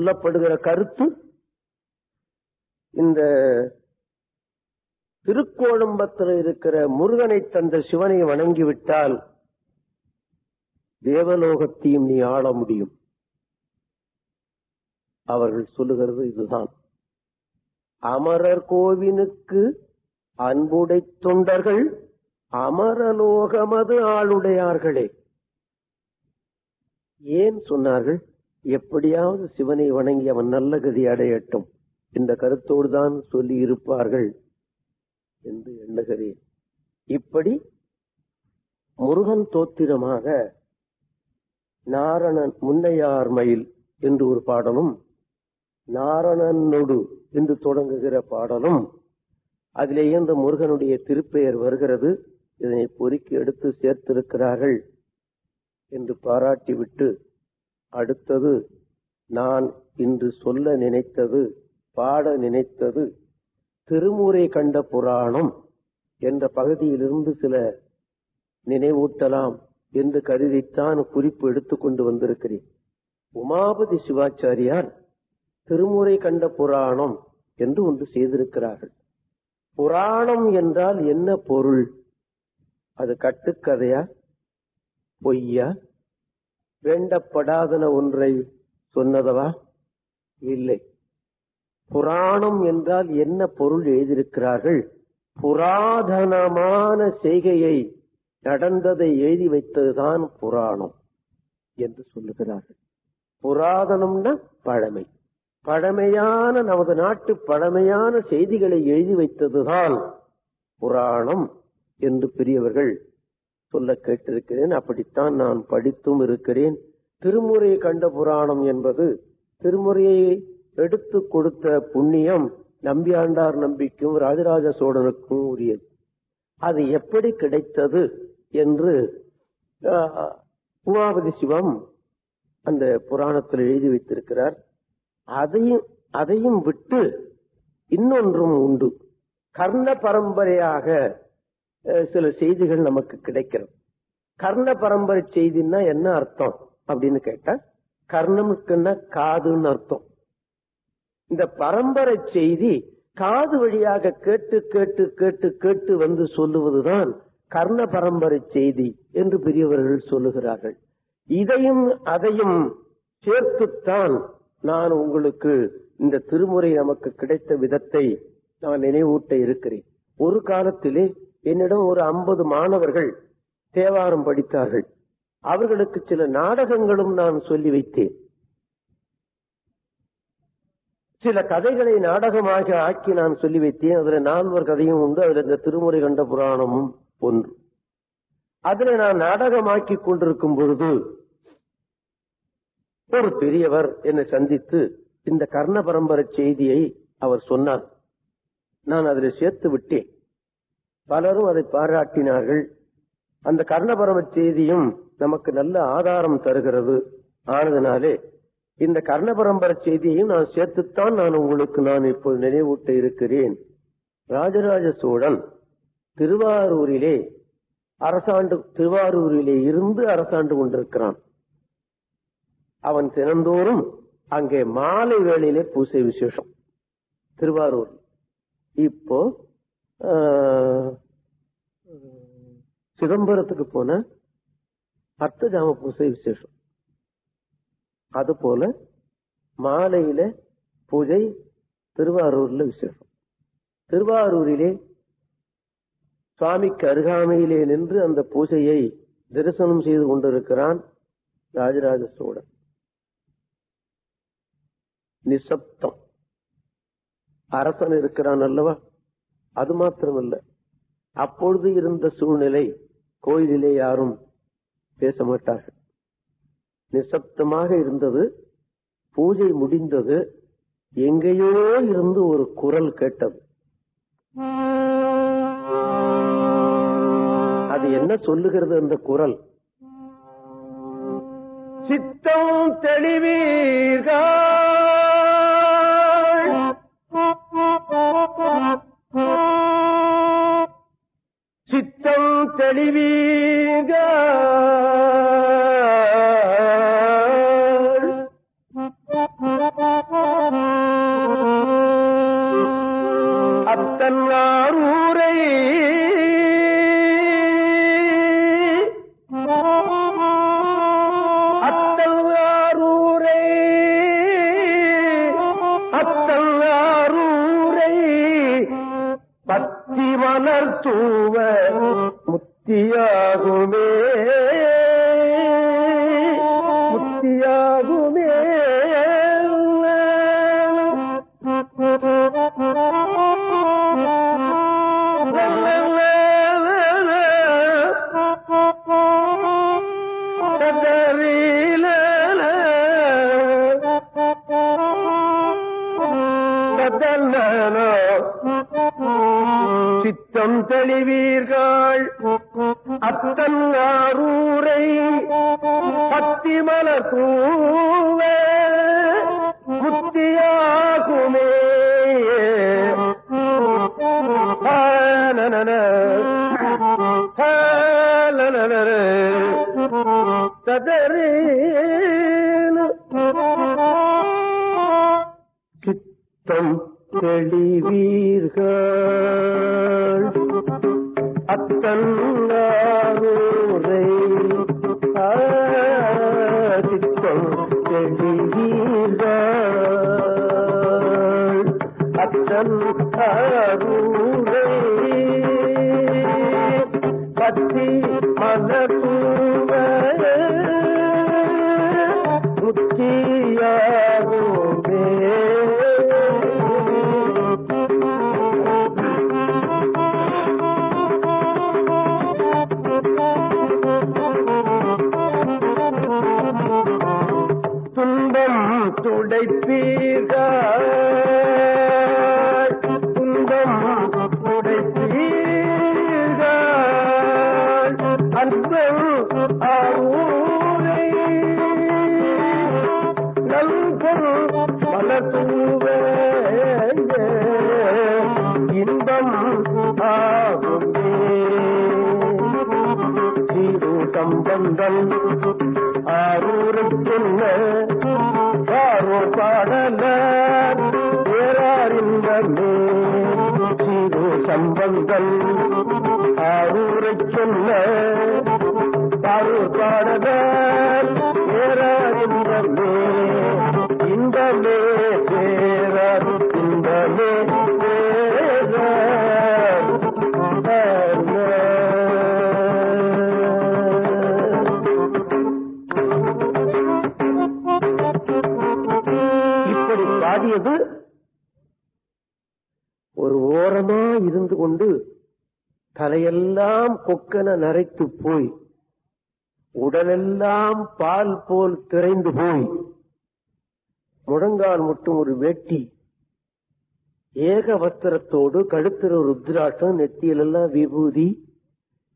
F: சொல்லப்படுகிற கருத்து இந்த திருக்கோழம்பத்தில் இருக்கிற முருகனை தந்த சிவனை வணங்கிவிட்டால் தேவலோகத்தையும் நீ ஆள முடியும். அவர்கள் சொல்லுகிறது இதுதான். அமரர் கோவினுக்கு அன்புடை தொண்டர்கள் அமரலோகமது ஆளுடையார்களே. ஏன் சொன்னார்கள்? எப்படியாவது சிவனை வணங்கி அவன் நல்ல கதி அடையட்டும். இந்த கருத்தோடு தான் சொல்லி இருப்பார்கள் என்று எண்ணுகிறேன். இப்படி முருகன் தோத்திரமாக நாரணன் முன்னையார் மயில் என்று ஒரு பாடலும் நாரணனொடு என்று தொடங்குகிற பாடலும் அதிலேயே இந்த முருகனுடைய திருப்பெயர் வருகிறது. இதனை பொறுக்கி எடுத்து சேர்த்திருக்கிறார்கள் என்று பாராட்டிவிட்டு அடுத்தது நான் இன்று சொல்ல நினைத்தது பாட நினைத்தது திருமுறை கண்ட புராணம் என்ற பகுதியிலிருந்து சில நினைவூட்டலாம் என்று கருதித்தான் குறிப்பு எடுத்துக்கொண்டு வந்திருக்கிறேன். உமாபதி சிவாச்சாரியார் திருமுறை கண்ட புராணம் என்று ஒன்று செய்திருக்கிறார்கள். புராணம் என்றால் என்ன பொருள்? அது கட்டுக்கதையா? பொய்யா? வேண்டப்படாதன ஒன்றை சொன்னதவா? இல்லை. புராணம் என்றால் என்ன பொருள் எழுதியிருக்கிறார்கள்? புராதனமான செய்கையை நடந்ததை எழுதி வைத்ததுதான் புராணம் என்று சொல்லுகிறார்கள். புராதனம்னா பழமை. பழமையான நமது நாட்டு பழமையான செய்திகளை எழுதி வைத்ததுதான் புராணம் என்று பெரியவர்கள் சொல்ல கேட்டிருக்கிறேன். அப்படித்தான் நான் படித்தும் இருக்கிறேன். திருமுறை கண்ட புராணம் என்பது திருமுறையை எடுத்து கொடுத்த புண்ணியம் நம்பியாண்டார் நம்பிக்கும் ராஜராஜ சோழனுக்கும் உரியது. அது எப்படி கிடைத்தது என்று உமாபதி சிவம் அந்த புராணத்தில் எழுதி வைத்திருக்கிறார். அதையும் அதையும் விட்டு இன்னொன்றும் உண்டு. கர்ண பரம்பரையாக சில செய்திகள் நமக்கு கிடைக்கிறது. கர்ண பரம்பரை செய்தின்னா என்ன அர்த்தம் அப்படின்னு கேட்டா கர்ணமுக்குன்னா காதுன்னு அர்த்தம். இந்த பரம்பரை செய்தி காது வழியாக கேட்டு கேட்டு கேட்டு கேட்டு வந்து சொல்லுவதுதான் கர்ண பரம்பரை செய்தி என்று பெரியவர்கள் சொல்லுகிறார்கள். இதையும் அதையும் சேர்த்துத்தான் நான் உங்களுக்கு இந்த திருமுறை நமக்கு கிடைத்த விதத்தை நான் நினைவூட்ட இருக்கிறேன். ஒரு காலத்திலே என்னிடம் ஒரு ஐம்பது மாணவர்கள் தேவாரம் படித்தார்கள். அவர்களுக்கு சில நாடகங்களும் நான் சொல்லி வைத்தேன். சில கதைகளை நாடகமாக ஆக்கி நான் சொல்லி வைத்தேன். அதுல நால்வர் கதையும் உண்டு. அதுல இந்த திருமுறை கண்ட புராணமும் ஒன்று. அதுல நான் நாடகமாக்கி கொண்டிருக்கும் பொழுது ஒரு பெரியவர் என்னை சந்தித்து இந்த கர்ண பரம்பரை செய்தியை அவர் சொன்னார். நான் அதில் சேர்த்து விட்டேன். பலரும் அதை பாராட்டினார்கள். அந்த கர்ண செய்தியும் நமக்கு நல்ல ஆதாரம் தருகிறது. ஆனதுனாலே இந்த கர்ணபரம்பரை செய்தியையும் நான் சேர்த்துத்தான் நான் உங்களுக்கு நான் இப்போது நினைவூட்ட இருக்கிறேன். ராஜராஜ சோழன் திருவாரூரிலே அரசாண்டு திருவாரூரிலே இருந்து அரசாண்டு கொண்டிருக்கிறான். அவன் தினந்தோறும் அங்கே மாலை வேளையிலே பூசை விசேஷம். திருவாரூர். இப்போ சிதம்பரத்துக்கு போன அர்த்தஜாம பூசை விசேஷம். அது போல மாலையில பூஜை திருவாரூர்ல விசேஷம். திருவாரூரிலே சுவாமிக்கு அருகாமையிலே நின்று அந்த பூஜையை தரிசனம் செய்து கொண்டிருக்கிறான் ராஜராஜ சோழன். நிசப்தம். அரசன் இருக்கிறான் அல்லவா? அது மாத்திரமல்ல. அப்பொழுது இருந்த சூழ்நிலை கோயிலிலே யாரும் பேச மாட்டார்கள். நிசப்தமாக இருந்தது பூஜை முடிந்தது எங்கேயோ இருந்து ஒரு குரல் கேட்டது. அது என்ன சொல்லுகிறது அந்த குரல்? சித்தம் தெளிவீர்கள்? சித்தம் சித்தம் தெளிவீர்கள் ஆரூரை பத்திமல தூவ முத்தியாகுமே ஆனனன. ததரேனு. சித்தம் தெளிவீர்கள் அத்தன்னாரூரை சித்தம் தெளிவீர்கள் அத்தன் ஆரூரை பத்தி மலர்வ துடைப்பீர்கள் துன்பம் துடைப்பீர்கள் அன்பம் ஆரூரை. நல்பொருள் மலத்தூவ இன்பம் ஆகுமே. சீரு சம்பந்தம் ஆரூருக்குள்ள சீரு சம்பந்தம். ஆரூரைச் சொல்ல யாரோ பாடல பேராரிந்தமே இன்பமே எல்லாம் கொக்கன நரைத்து போய் உடலெல்லாம் பால் போல் திரைந்து போய் முழங்கால் மட்டும் ஒரு வேட்டி ஏக வஸ்திரத்தோடு கழுத்துல ஒரு ருத்ராட்டம் நெத்தியிலெல்லாம் விபூதி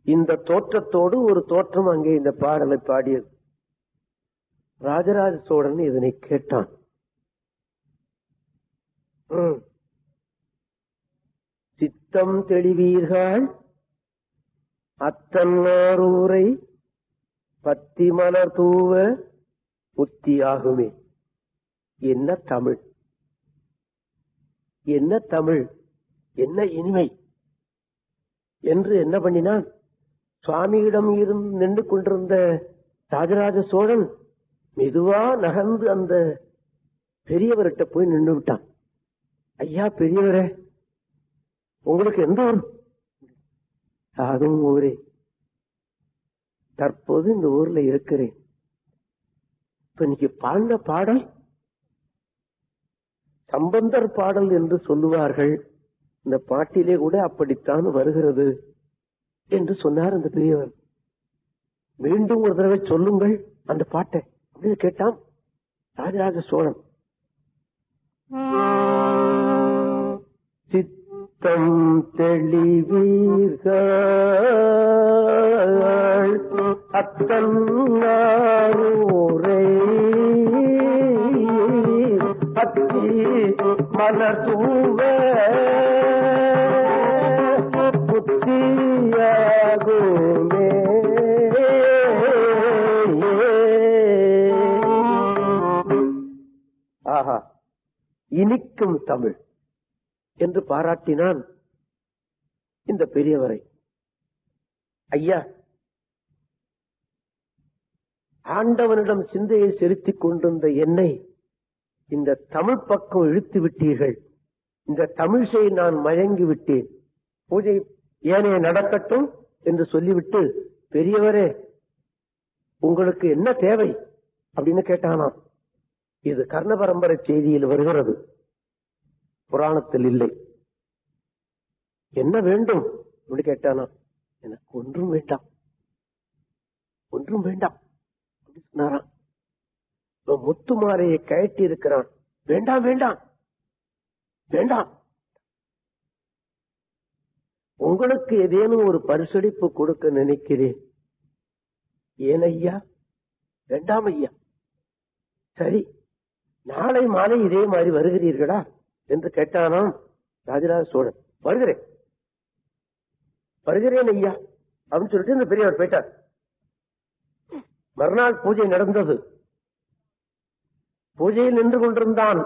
F: இந்த தோற்றத்தோடு ஒரு தோற்றம் அங்கே இந்த பாடலை பாடியது. ராஜராஜ சோழன் இதனை கேட்டான். சித்தம் தெளிவீர்கள் அத்தன்னாரூரை பத்தி மலர் தூவ புத்தியாகுமே. என்ன தமிழ்? என்ன தமிழ்? என்ன இனிமை? என்று என்ன பண்ணினான்? சுவாமியிடம் இருந்து நின்று கொண்டிருந்த ராஜராஜ சோழன் மெதுவா நகர்ந்து அந்த பெரியவர்கிட்ட போய் நின்று விட்டான். ஐயா பெரியவரே உங்களுக்கு எந்த ஒரு அதுவும் ஊரே. தற்போது இந்த ஊர்ல இருக்கிறேன். இப்ப நீங்க பாடின பாடல் சம்பந்தர் பாடல் என்று சொல்லுவார்கள். இந்த பாட்டிலே கூட அப்படித்தான் வருகிறது என்று சொன்னார் அந்த பெரியவர். மீண்டும் ஒரு தடவை சொல்லுங்கள் அந்த பாட்டை. அப்படின்னு கேட்டான் ராஜராஜ சோழன். தம் தெளிவீர்கள். அத்தன்னாரூரை பத்தி மலர் தூவ. புத்தியாகுமே. ஆஹா. இனிக்கும் தமிழ். என்று பாராட்டினான் இந்த பெரியவரை. ஐயா ஆண்டவனிடம் சிந்தையை செலுத்திக் கொண்டிருந்த என்னை இந்த தமிழ் பக்கம் இழுத்து விட்டீர்கள். இந்த தமிழ்சை நான் மயங்கி விட்டேன். பூஜை ஏனைய நடக்கட்டும் என்று சொல்லிவிட்டு பெரியவரே உங்களுக்கு என்ன தேவை? அப்படின்னு கேட்டானாம். இது கர்ண பரம்பரை செய்தியில் வருகிறது. புராணத்தில் இல்லை. என்ன வேண்டும்? அப்படி கேட்டானா எனக்கு ஒன்றும் வேண்டாம். ஒன்றும் வேண்டாம். அப்படி சொன்னாராம். முத்துமாரையை கயட்டி இருக்கிறான். வேண்டாம் வேண்டாம். வேண்டாம். உங்களுக்கு ஏதேனும் ஒரு பரிசளிப்பு கொடுக்க நினைக்கிறேன். ஏன் ஐயா? வேண்டாம் ஐயா. சரி நாளை மாலை இதே மாதிரி வருகிறீர்களா? என்று கேட்டானாம் ராஜராஜ சோழன். வருகிறேன். வருகிறேன் ஐயா அப்படின்னு சொல்லிட்டு இந்த பெரியவர் போயிட்டார். மறுநாள் பூஜை நடந்தது. பூஜையில் நின்று கொண்டிருந்தான்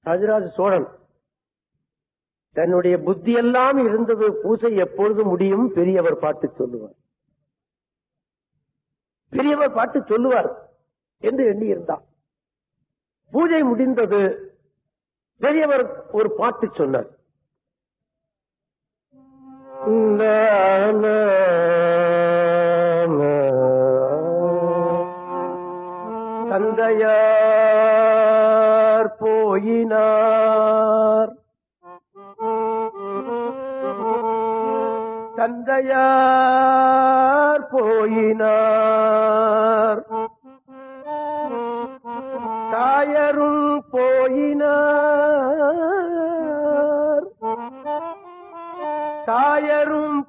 F: ராஜராஜ சோழன். தன்னுடைய புத்தி எல்லாம் இருந்தது. பூசை எப்பொழுது முடியும்? பெரியவர் பார்த்து சொல்லுவார். பெரியவர் பார்த்து சொல்லுவார் என்று எண்ணி இருந்தார் பூஜை முடிந்தது. பெரியவர் ஒரு பாட்டு சொன்னார். தந்தையார் போயினார். தந்தையார் போயினார். தாயரும் போயினார்.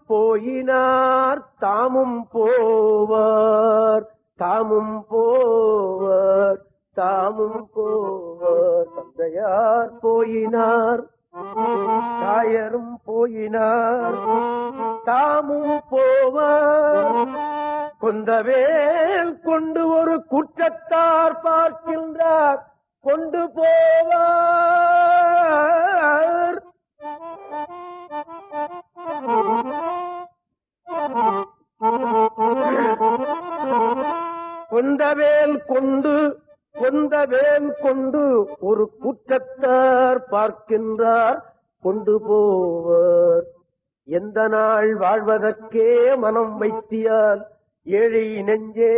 F: போயினார் தாமும் போவார். தாமும் போவார் தாமும் போவார். தந்தையார் போயினார் தாயரும் போயினார். தாமும் போவார். கொந்தவேல் கொண்டு ஒரு குற்றத்தார் பார்க்கின்றார். கொண்டு போவார். கொந்தவேல் கொண்டு கொந்தவேல் கொண்டு ஒரு குற்றத்தார் பார்க்கின்றார் கொண்டு போவர். எந்த நாள் வாழ்வதற்கே மனம் வைத்தியால் ஏழை நெஞ்சே.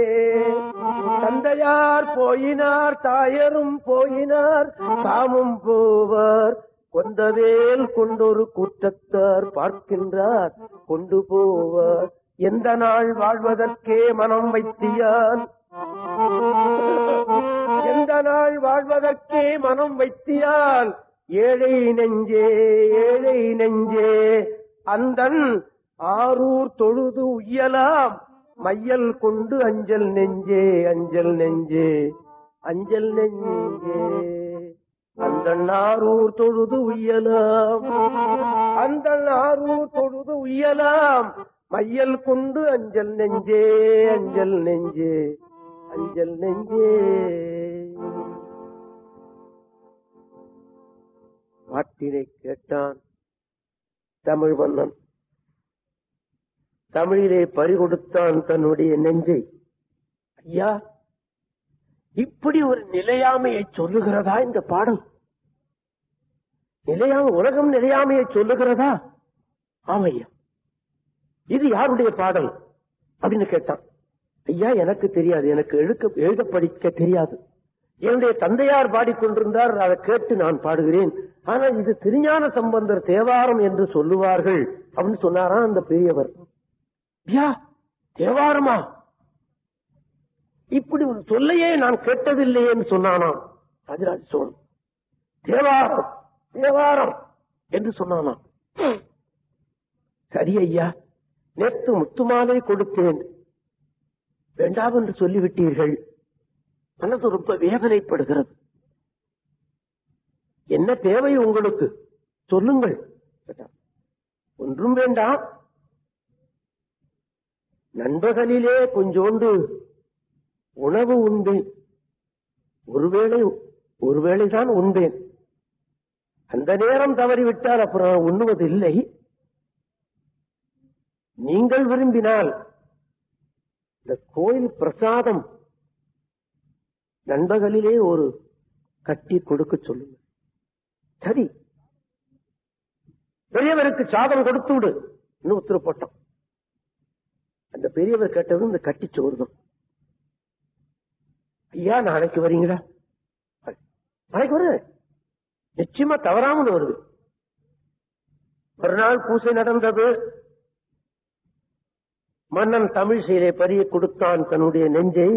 F: தந்தையார் போயினார் தாயரும் போயினார் தாமும் போவர். கொந்தவேல் கொண்டொரு கூட்டத்தார் பார்க்கின்றார் கொண்டு போவார். எந்த நாள் வாழ்வதற்கே மனம் வைத்தியான்? எந்த நாள் வாழ்வதற்கே மனம் வைத்தியால் ஏழை நெஞ்சே ஏழை நெஞ்சே. அந்தன் ஆரூர் தொழுது உய்யலாம். மையல் கொண்டு அஞ்சல் நெஞ்சே அஞ்சல் நெஞ்சே அஞ்சல் நெஞ்சே. அந்த ஆரூர் தொழுது உய்யலாம். அந்த ஆரூர் தொழுது உய்யலாம். மையல் கொண்டு அஞ்சல் நெஞ்சே அஞ்சல் நெஞ்சே அஞ்சல் நெஞ்சே. பாட்டினை கேட்டான் தமிழ் மன்னன் தமிழிலே பறிகொடுத்தான் தன்னுடைய நெஞ்சை. ஐயா இப்படி ஒரு நிலையாமையை சொல்லுகிறதா இந்த பாடல்? நிலையாம உலகம் நிலையாமையை சொல்லுகிறதா? ஆமையா. இது யாருடைய பாடல்? அப்படின்னு கேட்டான். ஐயா எனக்கு தெரியாது. எனக்கு எழுக்க எழுத படிக்க தெரியாது. என்னுடைய தந்தையார் பாடிக்கொண்டிருந்தார். அதை கேட்டு நான் பாடுகிறேன். ஆனால் இது திருஞான சம்பந்தர் தேவாரம் என்று சொல்லுவார்கள் அப்படின்னு சொன்னாராம் அந்த பெரியவர்? ஐயா தேவாரமா? இப்படி ஒரு சொல்லையே நான் கேட்டதில்லையேன்னு சொன்னானாம். ராஜராஜ சோழன். தேவாரம். தேவாரம் என்று சொன்னானாம். சரி ஐயா நேற்று முத்துமாலை கொடுத்தேன். வேண்டாம் என்று சொல்லிவிட்டீர்கள். மனது ரொம்ப வேதனைப்படுகிறது. என்ன தேவை உங்களுக்கு? சொல்லுங்கள். ஒன்றும் வேண்டாம். நண்பகலிலே கொஞ்சோண்டு உணவு உண்பேன். ஒருவேளை ஒருவேளைதான் உண்பேன். அந்த நேரம் தவறிவிட்டால் அப்புறம் உண்ணுவதில்லை. நீங்கள் விரும்பினால் இந்த கோயில் பிரசாதம் நண்பகலிலே ஒரு கட்டி கொடுக்க சொல்லுங்க சரி. பெரியவருக்கு சாதம் கொடுத்து விடு. இன்னும் உத்தரவு போட்டோம் அந்த பெரியவர் கேட்டது இந்த கட்டி சோறுதும் ஐயா நாளைக்கு வரீங்களா? நாளைக்கு வருவேன் நிச்சயமா தவறாமல் வருது. ஒரு நாள் பூசை நடந்தது. மன்னன் தமிழ் செயலை பறிய கொடுத்தான் தன்னுடைய நெஞ்சை.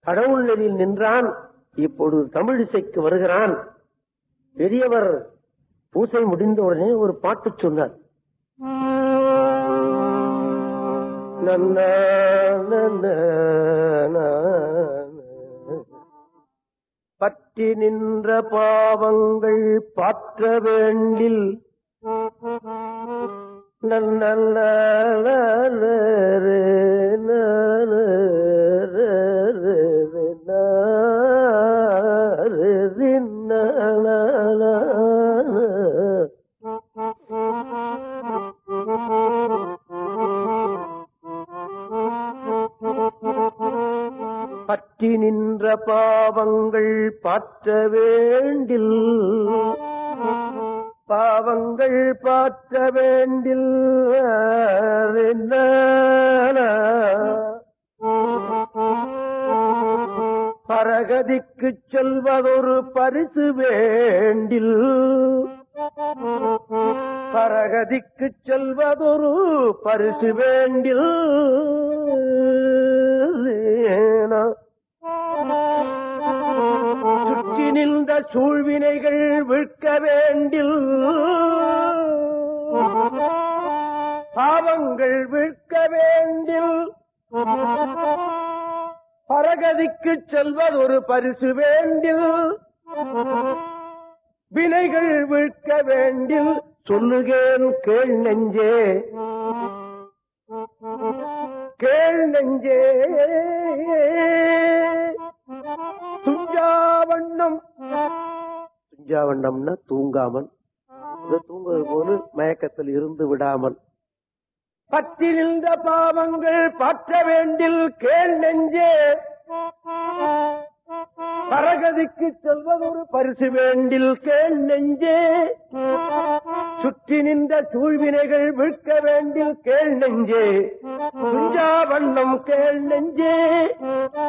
F: கடவுள் நெறியில் நின்றான். இப்பொழுது தமிழ் இசைக்கு வருகிறான். பெரியவர் பூசை முடிந்த உடனே ஒரு பாட்டு சொன்னார். நந்த பற்றி நின்ற பாவங்கள் பாற்ற வேண்டில். நல்ல பற்றி நின்ற பாவங்கள் பாற்ற வேண்டில். பாவங்கள் பாற்ற வேண்டில். பரகதிக்குச் செல்வதொரு பரிசு வேண்டில். பரகதிக்குச் செல்வதொரு பரிசு வேண்டில். நின்ற சூழ்வினைகள் விற்க வேண்டில் பாவங்கள் விற்க வேண்டில் பரகதிக்கு செல்வதொரு பரிசு வேண்டில் வினைகள் விற்க வேண்டில் சொல்லுகேன் கேள் நெஞ்சே. கேள் நெஞ்சே. துஞ்சாவண்ணம் துஞ்சாவண்ணம்னா தூங்காமல். தூங்குவது போல மயக்கத்தில் இருந்து விடாமல். பற்றி நின்ற பாவங்கள் பற்ற வேண்டில் கேள் நெஞ்சே. பரகதிக்கு செல்வதொரு பரிசு வேண்டில் கேள் நெஞ்சே. சுற்றி நின்ற சூழ்வினைகள் விற்க வேண்டி கேள் நெஞ்சே. துஞ்சாவண்ணம் கேள் நெஞ்சே.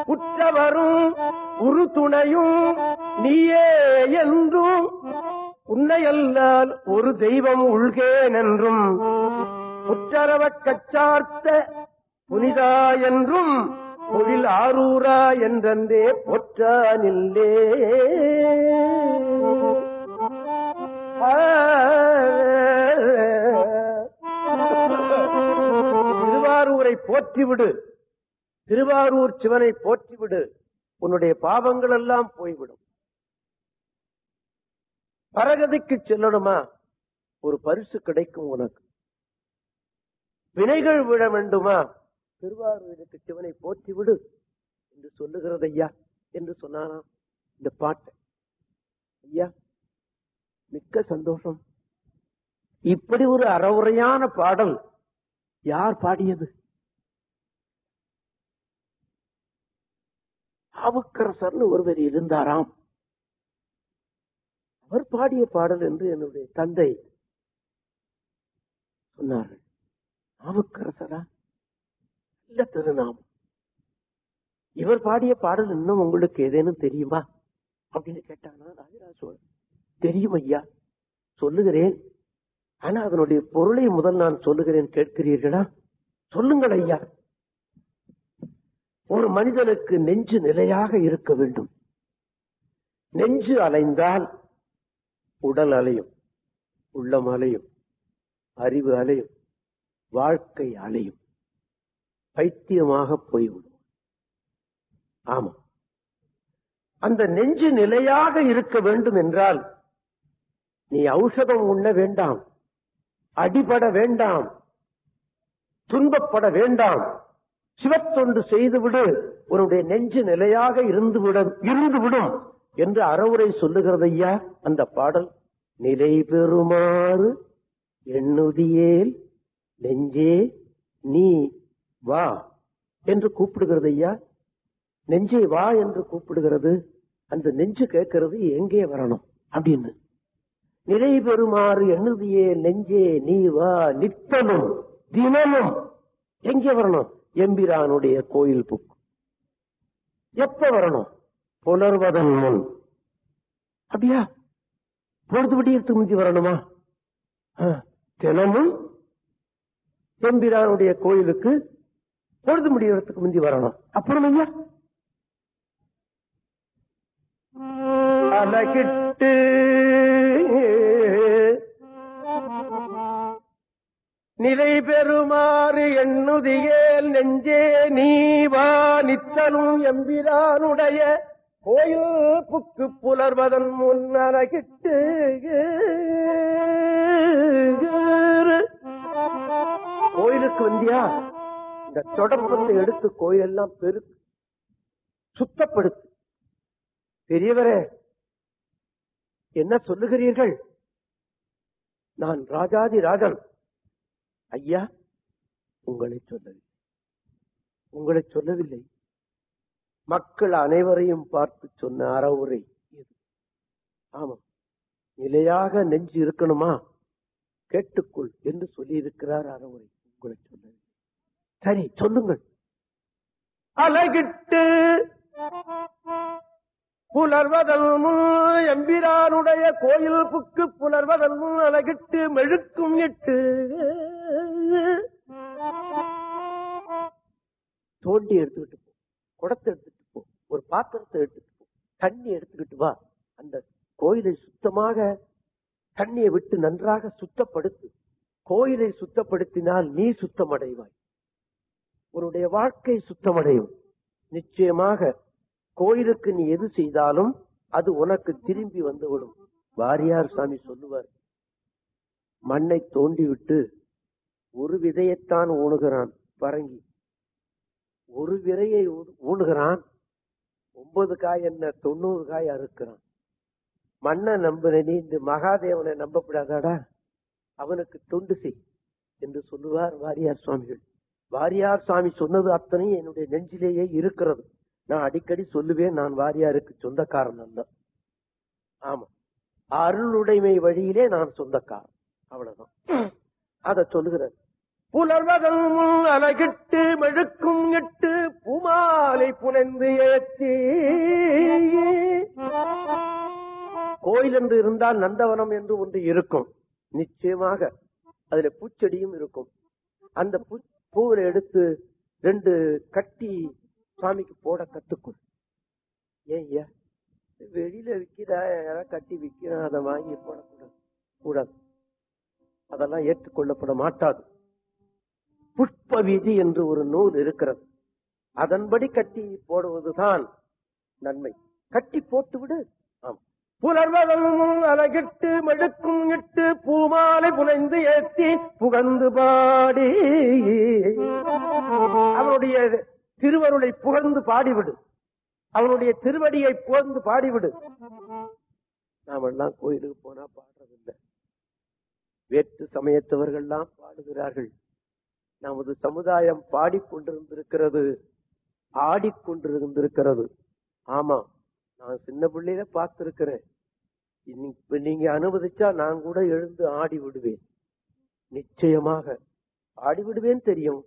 F: உற்றவரும் உரு துணையும் நீயே என்றும். உன்னையல்லால் ஒரு தெய்வம் உள்கேன் என்றும். புற்றரவக் கச்சார்த்த புனிதா என்றும். பொழில் ஆரூரா என்றே பொற்றானில்லே. திருவாரூரை போற்றிவிடு. திருவாரூர் சிவனை போற்றிவிடு. உன்னுடைய பாவங்கள் எல்லாம் போய்விடும். பரகதிக்கு செல்லணுமா? ஒரு பரிசு கிடைக்கும் உனக்கு. வினைகள் விழ வேண்டுமா? திருவாரூருக்கு சிவனை போற்றிவிடு என்று சொல்லுகிறது ஐயா என்று சொன்னாராம் இந்த பாட்டை. ஐயா மிக்க சந்தோஷம். இப்படி ஒரு அறவுரையான பாடல் யார் பாடியது? ஆவுக்கரசர்னு ஒருவர் இருந்தாராம். அவர் பாடிய பாடல் என்று என்னுடைய தந்தை சொன்னார்கள். நாவுக்கரசரா இல்ல திருநாமம். இவர் பாடிய பாடல் இன்னும் உங்களுக்கு ஏதேனும் தெரியுமா? அப்படின்னு கேட்டானா ராஜராஜ சோழன். தெரியும் ஐயா சொல்லுகிறேன். ஆனா அதனுடைய பொருளை முதல் நான் சொல்லுகிறேன் கேட்கிறீர்களா? சொல்லுங்கள் ஐயா. ஒரு மனிதனுக்கு நெஞ்சு நிலையாக இருக்க வேண்டும். நெஞ்சு அலைந்தால் உடல் அலையும் உள்ளம் அலையும் அறிவு அலையும் வாழ்க்கை அலையும். பைத்தியமாக போய்விடும். ஆமா அந்த நெஞ்சு நிலையாக இருக்க வேண்டும் என்றால் நீ ஔஷதம் உண்ண வேண்டாம் அடிபட வேண்டாம் துன்பப்பட வேண்டாம். சிவத்தொண்டு செய்துவிடு உன்னுடைய நெஞ்சு நிலையாக இருந்துவிடும் இருந்துவிடும் என்று அறவுரை சொல்லுகிறது ஐயா அந்த பாடல்? நிலை பெறுமாறு எண்ணுதியேல் நெஞ்சே நீ வா என்று கூப்பிடுகிறது ஐயா நெஞ்சே வா என்று கூப்பிடுகிறது அந்த நெஞ்சு கேட்கிறது எங்கே வரணும்? அப்படின்னு. நிலை பெறுமாறு எண்ணுதியே நெஞ்சே நீ வா நித்தமும் தினமும். எங்க வரணும்? எம்பிரானுடைய கோயில் புக்கு. எப்ப வரணும்? புலர்வதன் முன். அப்படியா? பொழுது விடியத்துக்கு முந்தி வரணுமா? தினமும் எம்பிரானுடைய கோயிலுக்கு பொழுது முடியறதுக்கு முந்தி வரணும். அப்புறம் ஐயா அலகிட்டு நிலை பெறுமாறு எண்ணுதியேல் நெஞ்சே நீ வா நித்தலும் எம்பிரானுடைய கோயில் புக்கு புலர்வதன் முன்னரகிட்டு கோயிலுக்கு வந்தியா? இந்த தொடப்பத்தை எடுத்து கோயிலெல்லாம் பெருக்கு சுத்தப்படுத்து. பெரியவரே என்ன சொல்லுகிறீர்கள்? நான் ராஜாதி ராஜன். ஐயா உங்களை சொல்லவில்லை. உங்களை சொல்லவில்லை. மக்கள் அனைவரையும் பார்த்து சொன்ன அறவுரை இது. ஆமாம் நிலையாக நெஞ்சு இருக்கணுமா? கேட்டுக்கொள் என்று சொல்லியிருக்கிறார் அறவுரை. உங்களை சொல்லவில்லை. சரி சொல்லுங்கள். அழகிட்டு புலர்வதல் எம்பிரானுடைய கோயில் புக்கு புலர்வதல் அழகிட்டு மெழுக்கும் இட்டு தோண்டி எடுத்துக்கிட்டு போ. குடத்தை எடுத்துட்டு போ. ஒரு பாத்திரத்தை எடுத்துட்டு போ. தண்ணி எடுத்துக்கிட்டு வா. அந்த கோயிலை சுத்தமாக தண்ணியை விட்டு நன்றாக சுத்தப்படுத்து. கோயிலை சுத்தப்படுத்தினால் நீ சுத்தமடைவாய். உன்னுடைய வாழ்க்கை சுத்தமடையும். நிச்சயமாக கோயிலுக்கு நீ எது செய்தாலும் அது உனக்கு திரும்பி வந்துவிடும் வாரியார் சாமி சொல்லுவார் மண்ணை தோண்டி விட்டு ஒரு விதையைத்தான் ஊணுகிறான். பரங்கி. ஒரு விரையை ஊணுகிறான். ஒன்பது காய் என்ன? தொண்ணூறு காய் அறுக்கிறான். மண்ணை நம்புற நீ இந்த மகாதேவனை நம்பப்படாதாடா. அவனுக்கு தொண்டு செய் என்று சொல்லுவார் வாரியார் சுவாமிகள். வாரியார் சுவாமி சொன்னது அத்தனையும் என்னுடைய நெஞ்சிலேயே இருக்கிறது. நான் அடிக்கடி சொல்லுவேன் நான் வாரியாருக்கு சொந்தக்காரன் அல்ல. ஆமா. அருளுடைமை வழியிலே நான் சொந்தக்காரன். அவ்வளவுதான். அத சொல்லுகிறார். புலர்வதம் அலகிட்டு மெழுக்கும் எட்டு புமாலை புனைந்து ஏற்றி கோயில் என்று இருந்தால் நந்தவனம் என்று ஒன்று இருக்கும். நிச்சயமாக அதுல பூச்செடியும் இருக்கும். அந்த பூ- எடுத்து ரெண்டு கட்டி சாமிக்கு போட கத்துக்கும் ஏன் வெளியில விக்கிறா யாராவது கட்டி விக்கிறா அதை வாங்கி போடக்கூடாது. கூடாது அதெல்லாம் ஏற்றுக்கொள்ளப்பட மாட்டாது. புஷ்ப விதி என்று ஒரு நூல் இருக்கிறது. அதன்படி கட்டி போடுவதுதான் நன்மை. கட்டி போட்டு விடு ஆம். புலர்வதமும் அலகிட்டு மெடுக்கும் இட்டு பூமாலை புனைந்து ஏற்றி புகழ்ந்து பாடி. அவனுடைய திருவருளை புகழ்ந்து பாடிவிடு. அவனுடைய திருவடியை புகழ்ந்து பாடிவிடு. நாம எல்லாம் கோயிலுக்கு போனா பாடுறதில்லை. வேற்று சமயத்தவர்கள்லாம் பாடுகிறார்கள். நமது சமுதாயம் பாடிக்கொண்டிருந்திருக்கிறது ஆடிக்கொண்டிருந்திருக்கிறது. ஆமா நான் சின்ன பிள்ளையில பார்த்திருக்கிறேன். இப்ப நீங்க அனுமதிச்சா நான் கூட எழுந்து ஆடி விடுவேன். நிச்சயமாக. ஆடி விடுவேன் தெரியும்.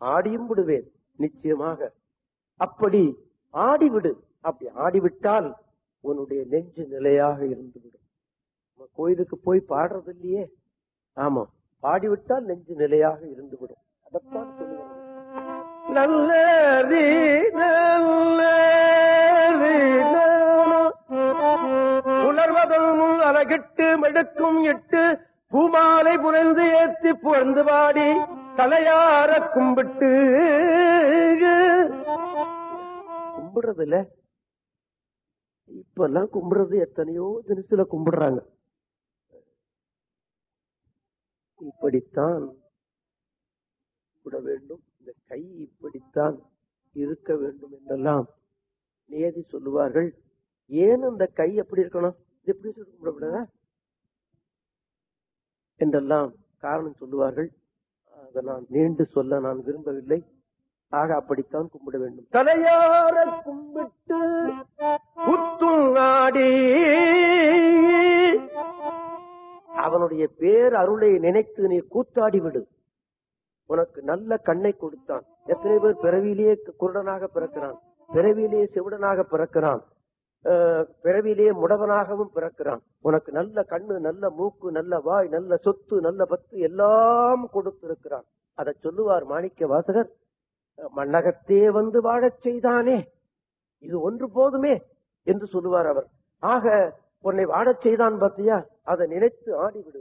F: ஆடியும் விடுவேன் நிச்சயமாக. அப்படி ஆடிவிடு அப்படி ஆடிவிட்டால் உன்னுடைய நெஞ்சு நிலையாக இருந்துவிடும். நம்ம கோயிலுக்கு போய் பாடுறது இல்லையே. ஆமா பாடிவிட்டால் நெஞ்சு நிலையாக இருந்துவிடும். அதைத்தான் சொல்லுவாங்க. நல்லதி உணர்வதும் அலகிட்டு மெடுக்கும் இட்டு பூமாலை புனைந்து ஏத்தி புகழ்ந்து பாடி தலையார கும்பிட்டு. கும்பிடுறது இல்ல இப்பெல்லாம் கும்பிடுறது எத்தனையோ தினசுல கும்பிடுறாங்க. இப்படித்தான் கும்பிட வேண்டும். இந்த கை இப்படித்தான் இருக்க வேண்டும் என்றெல்லாம் நியதி சொல்லுவார்கள். ஏன் அந்த கை எப்படி இருக்கணும்? இது எப்படி சொல்லி கும்பிடக்கூடாதா என்றெல்லாம் காரணம் சொல்லுவார்கள். அதை நான் நீண்டு சொல்ல நான் விரும்பவில்லை. ஆக அப்படித்தான் கும்பிட வேண்டும். தலையார கும்பிட்டு குத்தும் ஆடி அவனுடைய பேர் அருளை நினைத்து நீ கூத்தாடி விடு. உனக்கு நல்ல கண்ணை கொடுத்தான். எத்தனை பேர் பிறவியிலேயே குருடனாக பிறக்கிறான். பிறவியிலேயே செவிடனாக பிறக்கிறான். பிறவியிலேயே முடவனாகவும் பிறக்கிறான். உனக்கு நல்ல கண்ணு நல்ல மூக்கு நல்ல வாய் நல்ல சொத்து நல்ல பத்து எல்லாம் கொடுத்திருக்கிறான். அதை சொல்லுவார் மாணிக்க வாசகர். மண்ணகத்தே வந்து வாழச் செய்தானே. இது ஒன்று போதுமே என்று சொல்லுவார் அவர். ஆக உன்னை வாழச் செய்தான் பத்தியா? அதை நினைத்து ஆடிவிடு.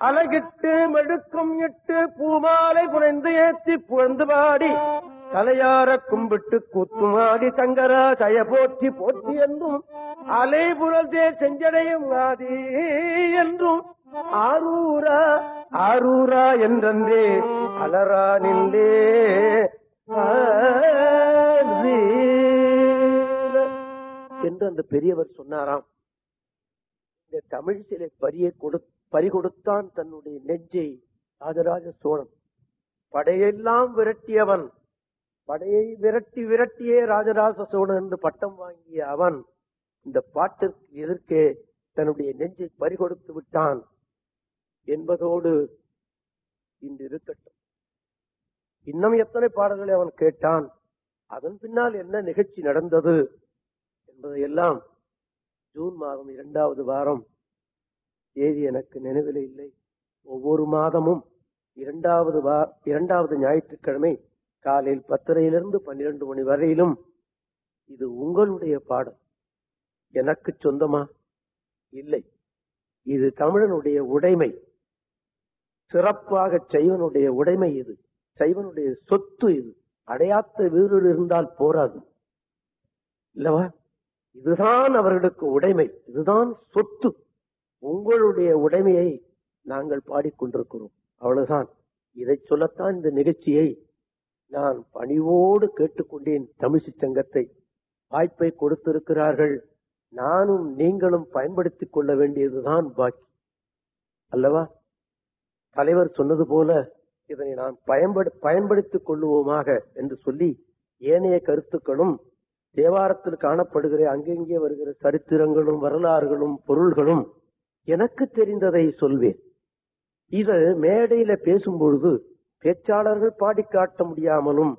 F: அலகிட்டு மெழுக்கும் இட்டு பூமாலை புனைந்து ஏத்தி புகழ்ந்து பாடி தலையார கும்பிட்டு கூத்துமாடி சங்கரா தய போற்றி போற்றி என்றும் அலை புலத்தே செஞ்சடையும் ஆதி என்றும் ஆரூரா ஆரூரா என்றே அலரா நின்றே. என்று அந்த பெரியவர் சொன்னாராம். இந்த தமிழ் சிலை பரியை கொடு பறிகொடுத்தான் தன்னுடைய நெஞ்சை ராஜராஜ சோழன். படையெல்லாம் விரட்டியவன். படையை விரட்டி விரட்டியே ராஜராஜ சோழன் என்று பட்டம் வாங்கிய அவன் இந்த பாட்டிற்கு எதிர்க்கே தன்னுடைய நெஞ்சை பறிகொடுத்து விட்டான் என்பதோடு இன்று இருக்கட்டும். இன்னும் எத்தனை பாடல்களை அவன் கேட்டான்? அதன் பின்னால் என்ன நிகழ்ச்சி நடந்தது என்பதையெல்லாம் ஜூன் மாதம் இரண்டாவது வாரம் தேதி எனக்கு நினைவில் இல்லை. ஒவ்வொரு மாதமும் இரண்டாவது வா இரண்டாவது ஞாயிற்றுக்கிழமை காலையில் பத்தரையிலிருந்து பன்னிரண்டு மணி வரையிலும் இது உங்களுடைய பாடம். எனக்கு சொந்தமா? இல்லை. இது தமிழனுடைய உடைமை. சிறப்பாக சைவனுடைய உடைமை இது. சைவனுடைய சொத்து இது. அடையாத்த வீரர் இருந்தால் போராது. இல்லவா? இதுதான் அவர்களுக்கு உடைமை. இதுதான் சொத்து. உங்களுடைய உடைமையை நாங்கள் பாடிக்கொண்டிருக்கிறோம். அவ்வளவுதான். இதை சொல்லத்தான் இந்த நிகழ்ச்சியை நான் பணிவோடு கேட்டுக்கொண்டேன். தமிழ்ச்சி சங்கத்தை வாய்ப்பை கொடுத்திருக்கிறார்கள். நானும் நீங்களும் பயன்படுத்திக் கொள்ள வேண்டியதுதான் பாக்கி. அல்லவா? தலைவர் சொன்னது போல இதனை நான் பயன்படு பயன்படுத்திக் கொள்ளுவோமாக என்று சொல்லி ஏனைய கருத்துக்களும் தேவாரத்தில் காணப்படுகிற அங்கங்கே வருகிற சரித்திரங்களும் வரலாறுகளும் பொருள்களும் எனக்கு தெரிந்ததை சொல்வேன். இது மேடையில பேசும்பொழுது பேச்சாளர்கள் பாடி காட்ட முடியாமலும்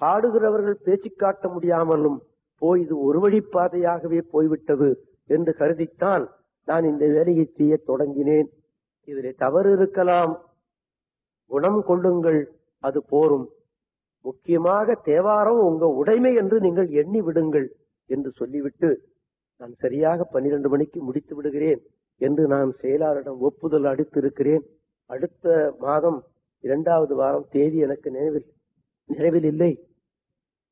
F: பாடுகிறவர்கள் பேச்சு காட்ட முடியாமலும் போய் இது ஒரு வழிப்பாதையாகவே போய்விட்டது என்று கருதித்தான் நான் இந்த வேலையை செய்ய தொடங்கினேன். இதில் தவறு இருக்கலாம். குணம் கொள்ளுங்கள் அது போரும். முக்கியமாக தேவாரம் உங்க உடைமை என்று நீங்கள் எண்ணி விடுங்கள் என்று சொல்லிவிட்டு நான் சரியாக பன்னிரண்டு மணிக்கு முடித்து விடுகிறேன். என்று நான் செயலாளரிடம் ஒப்புதல் அடித்திருக்கிறேன் அடுத்த மாதம் இரண்டாவது வாரம் தேதி எனக்கு நினைவில் நினைவில் இல்லை.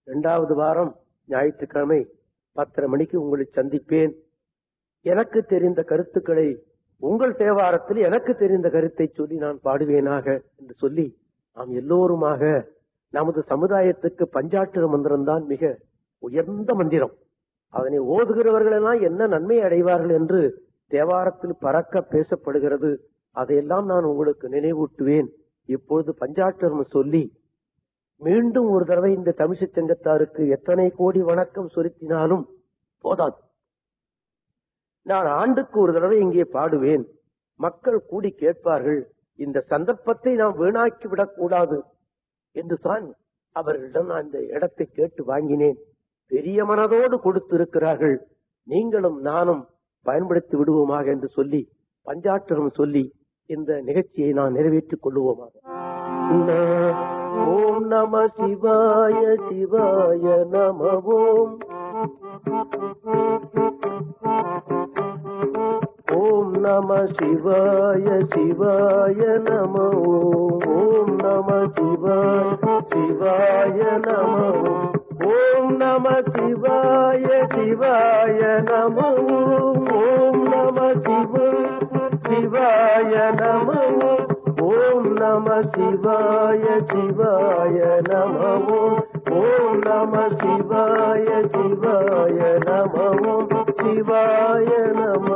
F: இரண்டாவது வாரம் ஞாயிற்றுக்கிழமை பத்தரை மணிக்கு உங்களை சந்திப்பேன். எனக்கு தெரிந்த கருத்துக்களை உங்கள் தேவாரத்தில் எனக்கு தெரிந்த கருத்தை சொல்லி நான் பாடுவேனாக என்று சொல்லி நாம் எல்லோருமாக நமது சமுதாயத்துக்கு பஞ்சாட்சர மந்திரம் தான் மிக உயர்ந்த மந்திரம். அதனை ஓதுகிறவர்கள் எல்லாம் என்ன நன்மை அடைவார்கள் என்று தேவாரத்தில் பறக்க பேசப்படுகிறது. அதையெல்லாம் நான் உங்களுக்கு நினைவூட்டுவேன். இப்பொழுது பஞ்சாட்சரம் சொல்லி மீண்டும் ஒரு தடவை இந்த தமிழ்ச்சி சங்கத்தாருக்கு எத்தனை கோடி வணக்கம் சுருத்தினாலும் போதாது. நான் ஆண்டுக்கு ஒரு தடவை இங்கே பாடுவேன். மக்கள் கூடி கேட்பார்கள் இந்த சந்தர்ப்பத்தை நாம் வீணாக்கி விடக்கூடாது என்று தான் அவர்களிடம் நான் இந்த இடத்தை கேட்டு வாங்கினேன். பெரிய மனதோடு கொடுத்திருக்கிறார்கள். நீங்களும் நானும் பயன்படுத்தி விடுவோமாக என்று சொல்லி பஞ்சாட்சரம் சொல்லி இந்த நிகழ்ச்சியை நான் நிறைவேற்றிக் கொள்ளுவோமாக ஓம் நம சிவாய சிவாய நம ஓம் ஓம் நம சிவாய சிவாய நம ஓம் ஓம் நம சிவாய சிவாய நம ஓம் நம சிவாய சிவாய நம ஓம் நம சிவ சிவாய நம ஓம் நம சிவாய சிவாய நம ஓம் நம சிவாய சிவாய நம சிவாய நம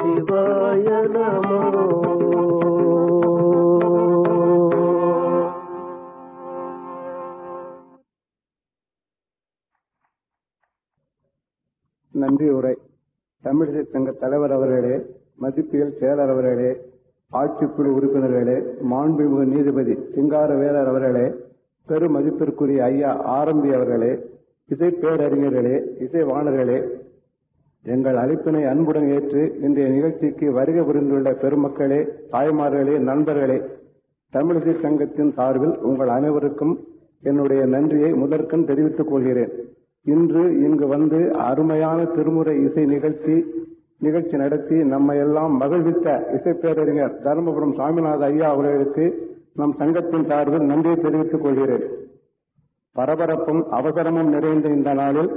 F: சிவாய நம
A: நன்றி உரை. தமிழிசை சங்க தலைவர் அவர்களே மதிப்பியல் செயலர் அவர்களே ஆட்சிக்குழு உறுப்பினர்களே மாண்புமிகு நீதிபதி சிங்காரவேலர் அவர்களே பெரும் மதிப்பிற்குரிய ஐயா ஆரம்பி அவர்களே இசை பேரறிஞர்களே இசைவாணர்களே எங்கள் அழைப்பினை அன்புடன் ஏற்று இன்றைய நிகழ்ச்சிக்கு வருகை புரிந்துள்ள பெருமக்களே தாய்மார்களே நண்பர்களே தமிழிசை சங்கத்தின் சார்பில் உங்கள் அனைவருக்கும் என்னுடைய நன்றியை முதற்கண் தெரிவித்துக் கொள்கிறேன். இன்று இங்கு வந்து அருமையான திருமுறை இசை நிகழ்ச்சி நிகழ்ச்சி நடத்தி நம்மை எல்லாம் மகிழ்வித்த இசைப்பேரறிஞர் தருமபுரம் சாமிநாத ஐயா அவர்களுக்கு நம் சங்கத்தின் சார்பில் நன்றியை தெரிவித்துக் கொள்கிறேன். பரபரப்பும் அவசரமும் நிறைந்த இந்த நாளில்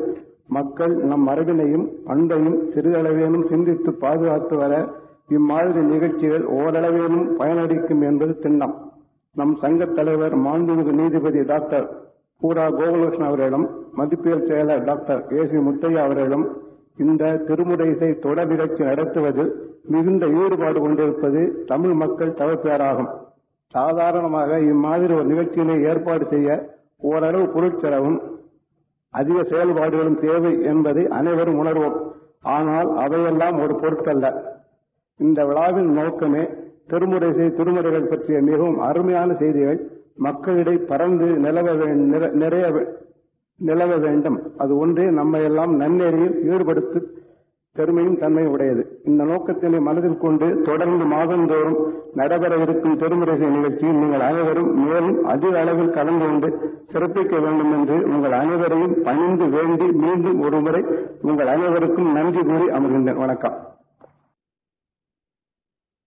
A: மக்கள் நம் மரபினையும் பண்பையும் சிறிதளவேனும் சிந்தித்து பாதுகாத்து வர இம்மாதிரி நிகழ்ச்சிகள் ஓரளவேனும் பயனளிக்கும் என்பது திண்ணம். நம் சங்கத் தலைவர் மாண்புமிகு நீதிபதி டாக்டர் பூரா கோகுலகிருஷ்ணன் அவர்களிடம் மதிப்பியல் செயலர் டாக்டர் ஏ சி முத்தையா அவர்களிடம் இந்த திருமுறைசை தொடர் நிகழ்ச்சி நடத்துவதில் மிகுந்த ஈடுபாடு கொண்டிருப்பது தமிழ் மக்கள் தவப்பேராகும் சாதாரணமாக இம்மாதிரி ஒரு நிகழ்ச்சியினை ஏற்பாடு செய்ய ஓரளவு பொருட்செலவும் அதிக செயல்பாடுகளும் தேவை என்பதை அனைவரும் உணர்வோம். ஆனால் அவையெல்லாம் ஒரு பொருட்கல்ல இந்த விழாவின் நோக்கமே திருமுறை திருமுறைகள் பற்றிய மிகவும் அருமையான செய்திகள் மக்களிடை பறந்து நிலவ நிறைய நிலவ வேண்டும். அது ஒன்றே நம்மை எல்லாம் நன்னெறியில் ஈடுபடுத்து பெருமையும் தன்மையும் உடையது. இந்த நோக்கத்தினை மனதில் கொண்டு தொடர்ந்து மாதந்தோறும் நடைபெறவிருக்கும் இருக்கும் நிகழ்ச்சியில் நீங்கள் அனைவரும் மேலும் அதிக அளவில் கலந்து கொண்டு சிறப்பிக்க வேண்டும் என்று உங்கள் அனைவரையும் பணிந்து வேண்டி மீண்டும் ஒருமுறை உங்கள் அனைவருக்கும் நன்றி கூறி அமர்கின்றேன். வணக்கம்.